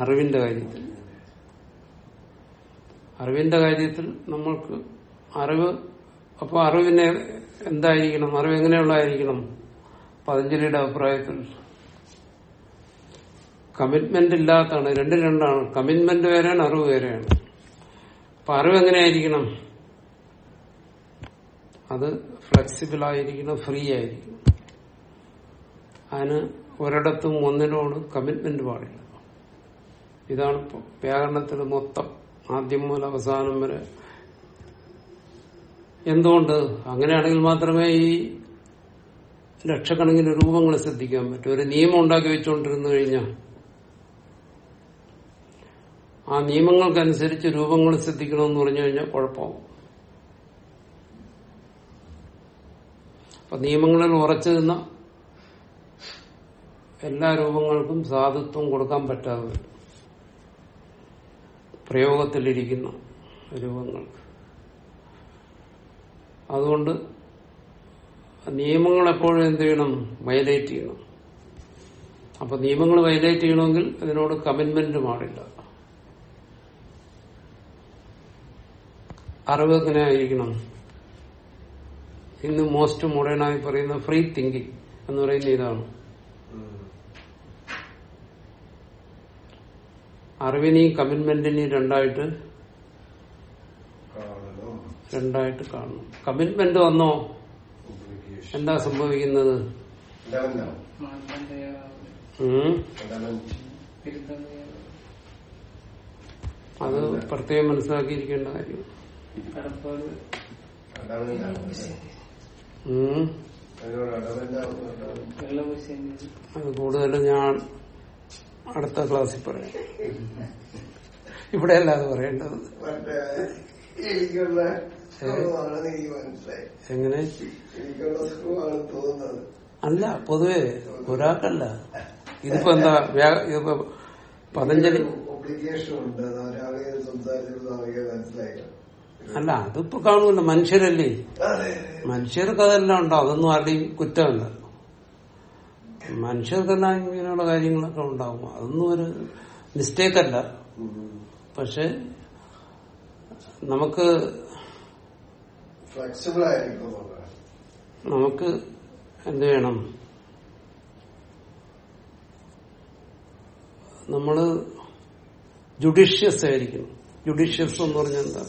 Speaker 1: അറിവിന്റെ കാര്യത്തിൽ. അറിവിന്റെ കാര്യത്തിൽ നമ്മൾക്ക് അറിവ് അപ്പൊ അറിവിനെ എന്തായിരിക്കണം? അറിവ് എങ്ങനെയുള്ളതായിരിക്കണം? പതഞ്ജലിയുടെ അഭിപ്രായത്തിൽ. കമ്മിറ്റ്മെന്റ് ഇല്ലാത്തതാണ്. രണ്ടും രണ്ടാണ്. കമ്മിറ്റ്മെന്റ് വേറെയാണ് അറിവ് വേറെയാണ്. അപ്പൊ അറിവ് എങ്ങനെയായിരിക്കണം? അത് ഫ്ലെക്സിബിൾ ആയിരിക്കണം ഫ്രീ ആയിരിക്കണം. അതിന് ഒരിടത്തും ഒന്നിനോട് കമ്മിറ്റ്മെന്റ് പാടില്ല. ഇതാണ് വ്യാകരണത്തിൽ മൊത്തം. ആദ്യം മുതൽ അവസാനം വരെ എന്തുകൊണ്ട്? അങ്ങനെയാണെങ്കിൽ മാത്രമേ ഈ ലക്ഷക്കണക്കിന് രൂപങ്ങൾ ശ്രദ്ധിക്കാൻ പറ്റൂ ഒരു നിയമം ഉണ്ടാക്കി വെച്ചുകൊണ്ടിരുന്നു കഴിഞ്ഞാൽ ആ നിയമങ്ങൾക്കനുസരിച്ച് രൂപങ്ങൾ ശ്രദ്ധിക്കണമെന്ന് പറഞ്ഞു കഴിഞ്ഞാൽ കുഴപ്പമാവും. അപ്പൊ നിയമങ്ങളിൽ ഉറച്ചു നിന്ന എല്ലാ രൂപങ്ങൾക്കും സാധുത്വം കൊടുക്കാൻ പറ്റാതെ. പ്രയോഗത്തിലിരിക്കുന്ന രൂപങ്ങൾക്ക് അതുകൊണ്ട് നിയമങ്ങൾ എപ്പോഴും എന്ത് ചെയ്യണം വയലേറ്റ് ചെയ്യണം അപ്പൊ നിയമങ്ങൾ വയലേറ്റ് ചെയ്യണമെങ്കിൽ അതിനോട് കമ്മിറ്റ്മെന്റ് പാടില്ല അറിവ് എങ്ങനെ ആയിരിക്കണം ഇന്ന് മോസ്റ്റ് മോഡേണായി പറയുന്ന ഫ്രീ തിങ്കിങ് എന്ന് പറയുന്ന ഇതാണ്. അറിവിനെയും കമ്മിറ്റ്മെന്റിനെയും രണ്ടായിട്ട്. രണ്ടായിട്ട് കാണണം. കമ്മിറ്റ്മെന്റ് വന്നോ? എന്താ സംഭവിക്കുന്നത്? അത് പ്രത്യേകം മനസ്സിലാക്കിയിരിക്കേണ്ട കാര്യം. അത് കൂടുതൽ ഞാൻ അടുത്ത ക്ലാസ്സിൽ പറയാം. ഇവിടെയല്ല അത് പറയേണ്ടത്.
Speaker 3: എനിക്കുള്ള സ്ക്രൂവാണ് എനിക്ക് മനസ്സിലായി.
Speaker 1: എങ്ങനെ?
Speaker 3: എനിക്കുള്ള സ്ക്രൂവാണ് തോന്നുന്നത്.
Speaker 1: അല്ല പൊതുവെ ഒരാൾക്കല്ല. ഇതിപ്പോ എന്താ വ്യാ- ഇതിപ്പോ പതഞ്ജലി
Speaker 3: ഉണ്ട്.
Speaker 1: അല്ല അതിപ്പോ കാണുമല്ലോ മനുഷ്യരല്ലേ? മനുഷ്യർക്ക് അതെല്ലാം ഉണ്ടാവും അതൊന്നും ആരുടെയും കുറ്റമല്ല. മനുഷ്യർക്കെല്ലാം ഇങ്ങനെയുള്ള കാര്യങ്ങളൊക്കെ ഉണ്ടാവും. അതൊന്നും ഒരു മിസ്റ്റേക്കല്ല പക്ഷെ നമുക്ക്
Speaker 3: ഫ്ലെക്സിബിൾ ആയിരിക്കും
Speaker 1: നമുക്ക് എന്ത് വേണം? നമ്മൾ ജുഡീഷ്യസ് ആയിരിക്കണം. ജുഡീഷ്യസ് എന്ന് പറഞ്ഞാൽ എന്താ?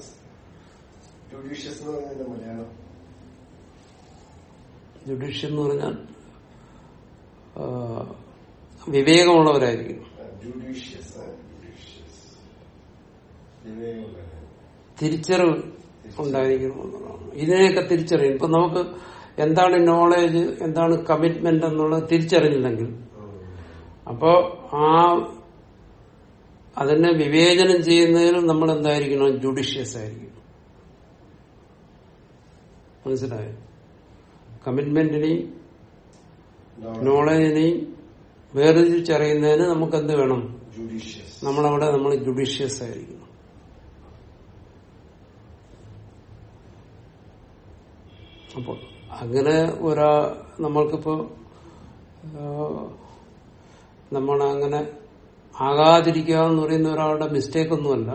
Speaker 3: ജുഡീഷ്യസ് എന്ന് പറഞ്ഞാൽ മലയാളം?
Speaker 1: ജുഡീഷ്യസ് എന്ന് പറഞ്ഞാൽ വിവേകമുള്ളവരായിരിക്കും
Speaker 3: ജുഡീഷ്യസ് ജുഡീഷ്യസ് വിവേകമുള്ള
Speaker 1: തിരിച്ചറിവ് ഉണ്ടായിരിക്കണം എന്നുള്ളതാണ്. ഇതിനെയൊക്കെ തിരിച്ചറിയും ഇപ്പൊ നമുക്ക് എന്താണ് നോളേജ് എന്താണ് കമ്മിറ്റ്മെന്റ് എന്നുള്ളത് തിരിച്ചറിഞ്ഞില്ലെങ്കിൽ അപ്പോ ആ അതിനെ വിവേചനം ചെയ്യുന്നതിൽ നമ്മൾ എന്തായിരിക്കണം? ജുഡീഷ്യസ് ആയിരിക്കണം. മനസ്സിലായോ? കമ്മിറ്റ്മെന്റിനെയും നോളജിനെയും വേർതിരിച്ചറിയുന്നതിന് നമുക്ക് എന്ത് വേണം? നമ്മളവിടെ നമ്മൾ ജുഡീഷ്യസ് ആയിരിക്കണം. അപ്പൊ അങ്ങനെ ഒരാ നമ്മൾക്കിപ്പോ നമ്മളങ്ങനെ ആകാതിരിക്കുക എന്ന് പറയുന്ന ഒരാളുടെ മിസ്റ്റേക്ക് ഒന്നുമല്ല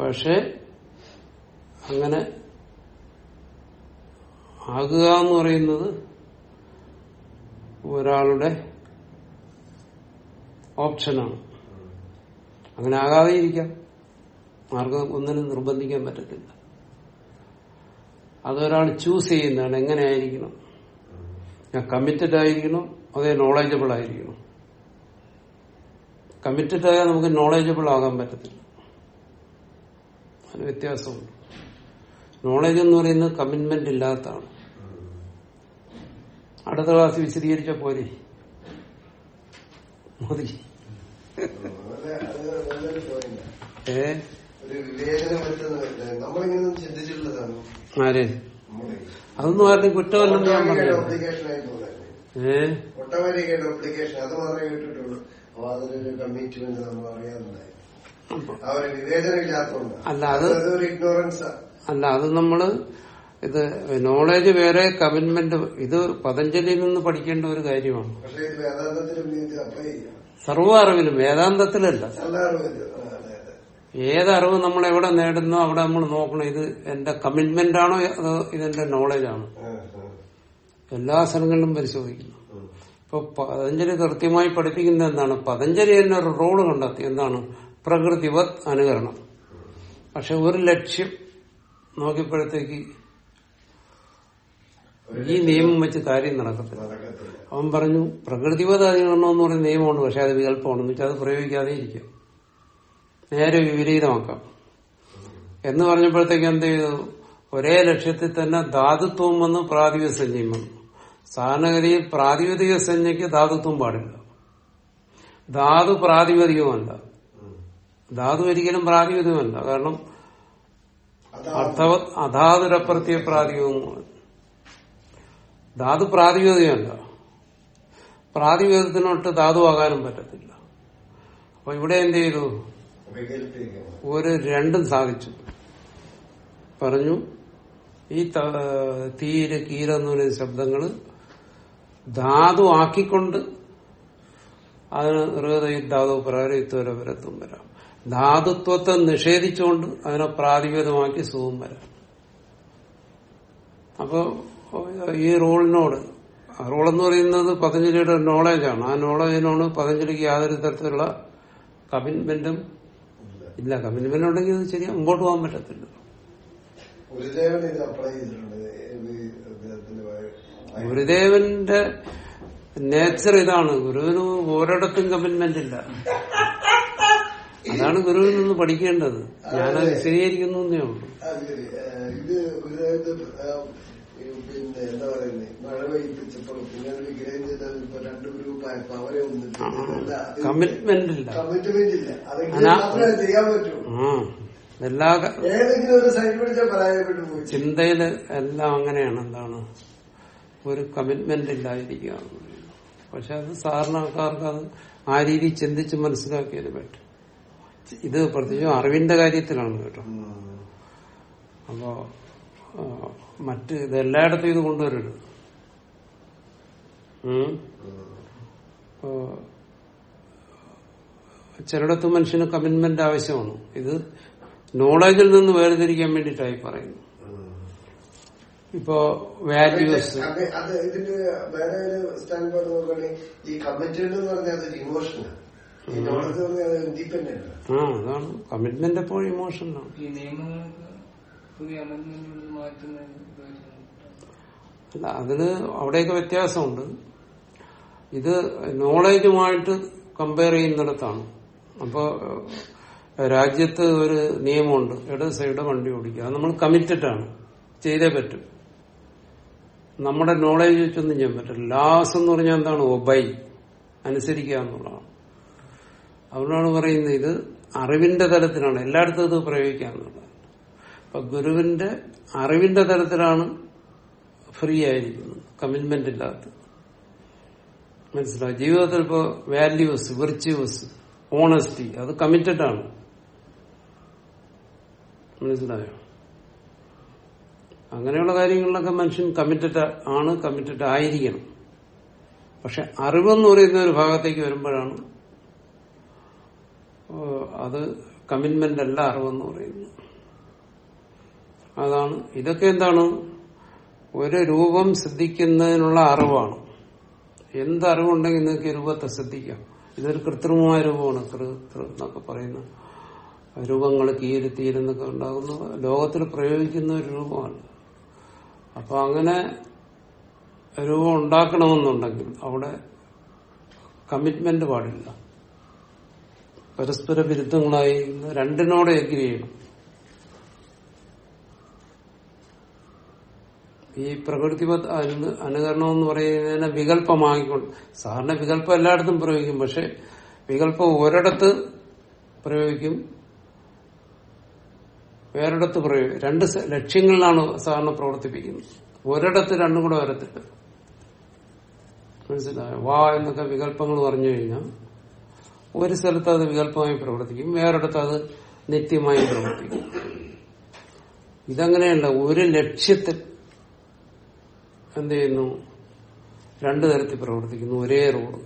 Speaker 1: പക്ഷെ അങ്ങനെ ആകുക എന്ന് പറയുന്നത് ഒരാളുടെ ഓപ്ഷനാണ്. അങ്ങനെ ആകാതെ ഇരിക്കാം ആർക്കും ഒന്നിനും നിർബന്ധിക്കാൻ പറ്റത്തില്ല. അതൊരാൾ ചൂസ് ചെയ്യുന്നതാണ്. എങ്ങനെയായിരിക്കണം? ഞാൻ കമ്മിറ്റഡ് ആയിരിക്കണം അതേ നോളജബിൾ ആയിരിക്കണം? കമ്മിറ്റഡ് ആയാൽ നമുക്ക് നോളജബിൾ ആകാൻ പറ്റത്തില്ല. അതിന് വ്യത്യാസമുണ്ട്. നോളജ് എന്ന് പറയുന്നത് കമ്മിറ്റ്മെന്റ് ഇല്ലാത്തതാണ്. അടുത്ത ക്ലാസ് വിശദീകരിച്ച പോലെ മോദി. ഏ?
Speaker 3: നമ്മളിങ്ങനെ
Speaker 1: ആര്? അതൊന്നും ആരുടെയും കുറ്റമല്ലെന്ന് ഞാൻ പറഞ്ഞു ഏ? അല്ല, അത് അല്ല അത് നമ്മൾ ഇത് നോളേജ് വേറെ കമ്മിറ്റ്മെന്റ് ഇത് പതഞ്ജലിയിൽ നിന്ന് പഠിക്കേണ്ട ഒരു കാര്യമാണ്. സർവ അറിവിലും വേദാന്തത്തിലല്ല.
Speaker 3: നല്ല അറിവില്ല ആ, അതെ അതെ
Speaker 1: ഏത് അറിവ് നമ്മൾ എവിടെ നേടുന്നോ അവിടെ നമ്മൾ നോക്കണം ഇത് എന്റെ കമ്മിറ്റ്മെന്റ് ആണോ അതോ ഇതെന്റെ നോളജ് ആണോ?
Speaker 3: ആ, ആ.
Speaker 1: എല്ലാ സ്ഥലങ്ങളിലും പരിശോധിക്കുന്നു. ഇപ്പൊ പതഞ്ജലി കൃത്യമായി പഠിപ്പിക്കുന്നത് എന്താണ്? പതഞ്ജലി തന്നെ ഒരു റോഡ് കണ്ടെത്തി. എന്താണ്? പ്രകൃതിവത് അനുകരണം. പക്ഷെ ഒരു ലക്ഷ്യം നോക്കിയപ്പോഴത്തേക്ക് ഈ നിയമം വെച്ച് കാര്യം നടക്കത്തില്ല. അവൻ പറഞ്ഞു പ്രകൃതിവത് അനുകരണം എന്ന് പറയുന്ന നിയമമുണ്ട് പക്ഷെ അത് വികല്പമാണെന്ന് വെച്ചാൽ അത് പ്രയോഗിക്കാതെ ഇരിക്കും. നേരെ വിപരീതമാക്കാം. എന്ന് പറഞ്ഞപ്പോഴത്തേക്ക് എന്ത് ചെയ്തു? ഒരേ ലക്ഷ്യത്തിൽ തന്നെ ധാതുത്വം വന്ന് പ്രാതിപതിക സഞ്ജയം വന്നു. സാധാരണഗതിയിൽ പ്രാതിപതിക സഞ്ജയ്ക്ക് ധാതുത്വം പാടില്ല. ധാതു പ്രാതിപതികമല്ല. ധാതു ഒരിക്കലും പ്രാതിപതികമല്ല കാരണം അധാതുരപ്രത്യ പ്രാതിപതികമാണ് ധാതു പ്രാതിപതികമല്ല പ്രാതിപതികത്തിനൊട്ട് ധാതുവാകാനും പറ്റത്തില്ല. അപ്പൊ ഇവിടെ എന്ത് ചെയ്തു? ഒരു രണ്ടും സാധിച്ചു. പറഞ്ഞു ഈ തീര കീര എന്ന് പറയുന്ന ശബ്ദങ്ങൾ ധാതു ആക്കിക്കൊണ്ട് അതിന് ഹൃദയ ധാതു പ്രകരയുത്വര വരത്തും വരാം. ധാതുത്വത്തെ നിഷേധിച്ചുകൊണ്ട് അതിനെ പ്രാതിവേദമാക്കി സുഖം വരാം. അപ്പോ ഈ റൂളിനോട് എന്ന് പറയുന്നത് പതഞ്ജലിയുടെ നോളജാണ് ആ നോളേജിനോട് പതഞ്ജലിക്ക് യാതൊരു തരത്തിലുള്ള കമ്മിറ്റ്മെന്റും
Speaker 3: ഇല്ല
Speaker 1: ഉണ്ടെങ്കിൽ ഇത് ശരിയാ മുമ്പോട്ട് പോകാൻ പറ്റത്തില്ല. ഗുരുദേവന്റെ നേച്ചർ ഇതാണ്. ഗുരുവിന് ഒരിടത്തും കമ്മിറ്റ്മെന്റ് ഇല്ല. അതാണ് ഗുരുവിൽ നിന്ന് പഠിക്കേണ്ടത്. ഞാനത് വിശദീകരിക്കുന്നു എന്നേ ഉള്ളൂ.
Speaker 3: പിന്നെ എന്താ പറയുന്നത് മഴ പെയ്യിപ്പിച്ചപ്പോൾ പിന്നെ വിഗ്രഹം ചെയ്താൽ ഇപ്പൊ രണ്ട് ഗ്രൂപ്പായപ്പോ അവരെ ഒന്നില്ല
Speaker 1: കമ്മിറ്റ്മെന്റ് ഇല്ല.
Speaker 3: കമ്മിറ്റ്മെന്റ് ഇല്ല. അതെങ്കിലും മാത്രമേ ചെയ്യാൻ പറ്റൂ.
Speaker 1: ആ എല്ലാ
Speaker 3: ഏതെങ്കിലും ഒരു സൈഡ് പിടിച്ചാൽ പരാജയപ്പെട്ടു പോയി.
Speaker 1: ചിന്തയിൽ എല്ലാം അങ്ങനെയാണ് എന്താണ്? ഒരു കമ്മിറ്റ്മെന്റ് ഇല്ലാതിരിക്കുക. പക്ഷെ അത് സാധാരണക്കാർക്ക് അത് ആ രീതി ചിന്തിച്ച് മനസ്സിലാക്കിയത് പറ്റും. ഇത് പ്രത്യേകിച്ചും അറിവിന്റെ കാര്യത്തിലാണ് കേട്ടോ. അപ്പോ മറ്റ് ഇത് എല്ലായിടത്തും ഇത് കൊണ്ടുവരരുത് ചിലയിടത്ത് മനുഷ്യന് കമ്മിറ്റ്മെന്റ് ആവശ്യമാണ്. ഇത് നോളജിൽ നിന്ന് വേർതിരിക്കാൻ വേണ്ടിയിട്ടായി പറയുന്നു. ഇപ്പോ വാല്യൂസ്
Speaker 3: അത് ഇതിന്റെ വേറെ ഒരു സ്റ്റാൻഡ് പോയിന്റ് നോക്കുകയാണെങ്കിൽ ഈ കമ്മിറ്റ്മെന്റ് എന്ന് പറഞ്ഞാൽ അതൊരു ഇമോഷനാണ്
Speaker 1: കമ്മിറ്റ്മെന്റ് എപ്പോഴും ഇമോഷനാണ്
Speaker 2: ഈ നിയമങ്ങൾക്ക്
Speaker 1: അല്ല അതിന് അവിടെയൊക്കെ വ്യത്യാസമുണ്ട്. ഇത് നോളേജുമായിട്ട് കമ്പയർ ചെയ്യുന്നിടത്താണ്. അപ്പൊ ഏഹ്, രാജ്യത്ത് ഒരു നിയമമുണ്ട്. ഇടത് സൈഡ് വണ്ടി ഓടിക്കുക. അത് നമ്മൾ കമ്മിറ്റഡാണ് ചെയ്തേ പറ്റും. നമ്മുടെ നോളേജ് വെച്ചൊന്നും ചെയ്യാൻ പറ്റില്ല. ലാസ് എന്ന് പറഞ്ഞാൽ എന്താണ്? ഒബൈ അനുസരിക്കുക എന്നുള്ളതാണ്. അതുകൊണ്ടാണ് പറയുന്നത് ഇത് അറിവിന്റെ തലത്തിലാണ് എല്ലായിടത്തും ഇത് പ്രയോഗിക്കാന്നുള്ളത് അപ്പൊ ഗുരുവിന്റെ അറിവിന്റെ തലത്തിലാണ് ഫ്രീ ആയിരിക്കുന്നത്. കമ്മിറ്റ്മെന്റ് ഇല്ലാത്ത മനസ്സിലാവും ജീവിതത്തിൽ ഇപ്പോ വാല്യൂസ് വിർച്യൂസ് ഓണസ്റ്റി അത് കമ്മിറ്റഡ് ആണ്. മനസ്സിലായോ? അങ്ങനെയുള്ള കാര്യങ്ങളിലൊക്കെ മനുഷ്യൻ കമ്മിറ്റഡ് ആണ് കമ്മിറ്റഡ് ആയിരിക്കണം. പക്ഷെ അറിവെന്ന് പറയുന്ന ഒരു ഭാഗത്തേക്ക് വരുമ്പോഴാണ് അത് കമ്മിറ്റ്മെന്റ് അല്ല അറിവെന്ന് പറയുന്നത്. അതാണ്. ഇതൊക്കെ എന്താണ്? ഒരു രൂപം ശ്രദ്ധിക്കുന്നതിനുള്ള അറിവാണ്. എന്തറിവുണ്ടെങ്കിൽ നിങ്ങൾക്ക് രൂപത്തെ ശ്രദ്ധിക്കാം. ഇതൊരു കൃത്രിമമായ രൂപമാണ്. കൃ എന്നൊക്കെ പറയുന്ന രൂപങ്ങൾ കീരി ഉണ്ടാകുന്ന. ലോകത്തിൽ പ്രയോഗിക്കുന്ന ഒരു രൂപമാണ്. അപ്പൊ അങ്ങനെ രൂപം ഉണ്ടാക്കണമെന്നുണ്ടെങ്കിൽ അവിടെ കമ്മിറ്റ്മെന്റ് പാടില്ല. പരസ്പര വിരുദ്ധങ്ങളായി രണ്ടിനോടെ എഗ്രി ചെയ്യണം. ഈ പ്രകൃതിപത് അനു- അനുകരണം എന്ന് പറയുന്നതിനെ വികല്പമാക്കിക്കൊണ്ട്. സാധാരണ വികല്പം എല്ലായിടത്തും പ്രയോഗിക്കും പക്ഷെ വികല്പം ഒരിടത്ത് പ്രയോഗിക്കും വേറിടത്ത് പ്രയോഗിക്കും. രണ്ട് ലക്ഷ്യങ്ങളിലാണ് സാധാരണ പ്രവർത്തിപ്പിക്കുന്നത്. ഒരിടത്ത് രണ്ടും കൂടെ വരത്തില്ല. മനസ്സിലായോ? വാ എന്നൊക്കെ വികല്പങ്ങൾ പറഞ്ഞു കഴിഞ്ഞാൽ ഒരു സ്ഥലത്ത് അത് വികല്പമായി പ്രവർത്തിക്കും വേറൊരിടത്ത് അത് നിത്യമായി പ്രവർത്തിക്കും. ഇതങ്ങനെയല്ല. ഒരു ലക്ഷ്യത്തിൽ എന്ത് ചെയ്യുന്നു രണ്ടു തരത്തിൽ പ്രവർത്തിക്കുന്നു. ഒരേ റോഡ്.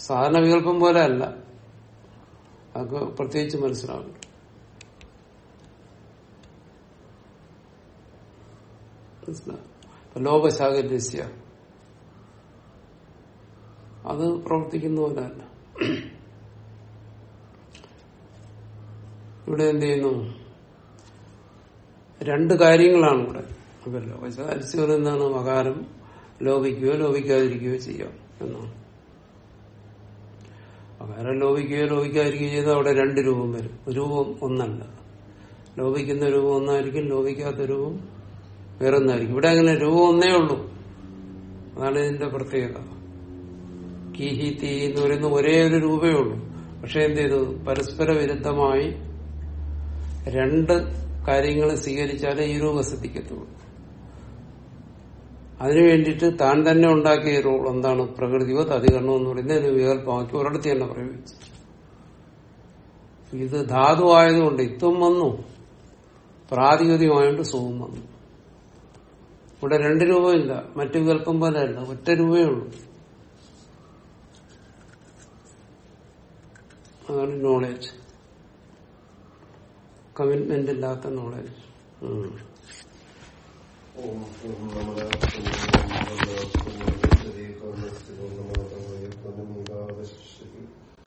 Speaker 1: സാധാരണ വികല്പം പോലെ അല്ല. അതൊക്കെ പ്രത്യേകിച്ച് ഇപ്പൊ ലോകശാകല്യസ്യ അത് പ്രവർത്തിക്കുന്ന പോലെ അല്ല. ഇവിടെ എന്ത് ചെയ്യുന്നു രണ്ട് കാര്യങ്ങളാണ് ഇവിടെ. അപ്പൊ ലോകശാകല്യം എന്താണ് മകാരം ലോപിക്കുകയോ ലോപിക്കാതിരിക്കുകയോ ചെയ്യാം എന്നാണ്. മകാരം ലോപിക്കുകയോ ലോപിക്കാതിരിക്കുകയോ ചെയ്താൽ അവിടെ രണ്ട് രൂപം വരും. രൂപം ഒന്നല്ല. ലോപിക്കുന്ന രൂപം ഒന്നായിരിക്കും ലോപിക്കാത്ത രൂപം വേറെ ഒന്നായിരിക്കും ഇവിടെ അങ്ങനെ രൂപം ഒന്നേ ഉള്ളൂ. അതാണ് ഇതിന്റെ പ്രത്യേകത. കീഹി തീ എന്ന് പറയുന്ന ഒരേ ഒരു രൂപേ ഉള്ളൂ. പക്ഷെ എന്ത് ചെയ്തു? പരസ്പര വിരുദ്ധമായി രണ്ട് കാര്യങ്ങൾ സ്വീകരിച്ചാലേ ഈ രൂപം സിദ്ധിക്കത്തുള്ളൂ അതിനു വേണ്ടിയിട്ട് താൻ തന്നെ ഉണ്ടാക്കിയ റൂൾ എന്താണ്? പ്രകൃതിയോ അധികരണം എന്ന് പറയുന്നത് അതിന് വികല്പമാക്കി ഒരിടത്ത് തന്നെ പ്രയോഗിച്ചു ഇത് ധാതു ആയതുകൊണ്ട് ഇത്വം വന്നു. പ്രാതിപതികമായോണ്ട് സുഖം വന്നു. ഇവിടെ രണ്ട് രൂപമില്ല. മറ്റു വികല്പം പോലെ അല്ല ഒറ്റ രൂപയേ ഉള്ളൂ. അതാണ് നോളേജ് കമ്മിറ്റ്മെന്റ് ഇല്ലാത്ത നോളേജ്
Speaker 3: ॐ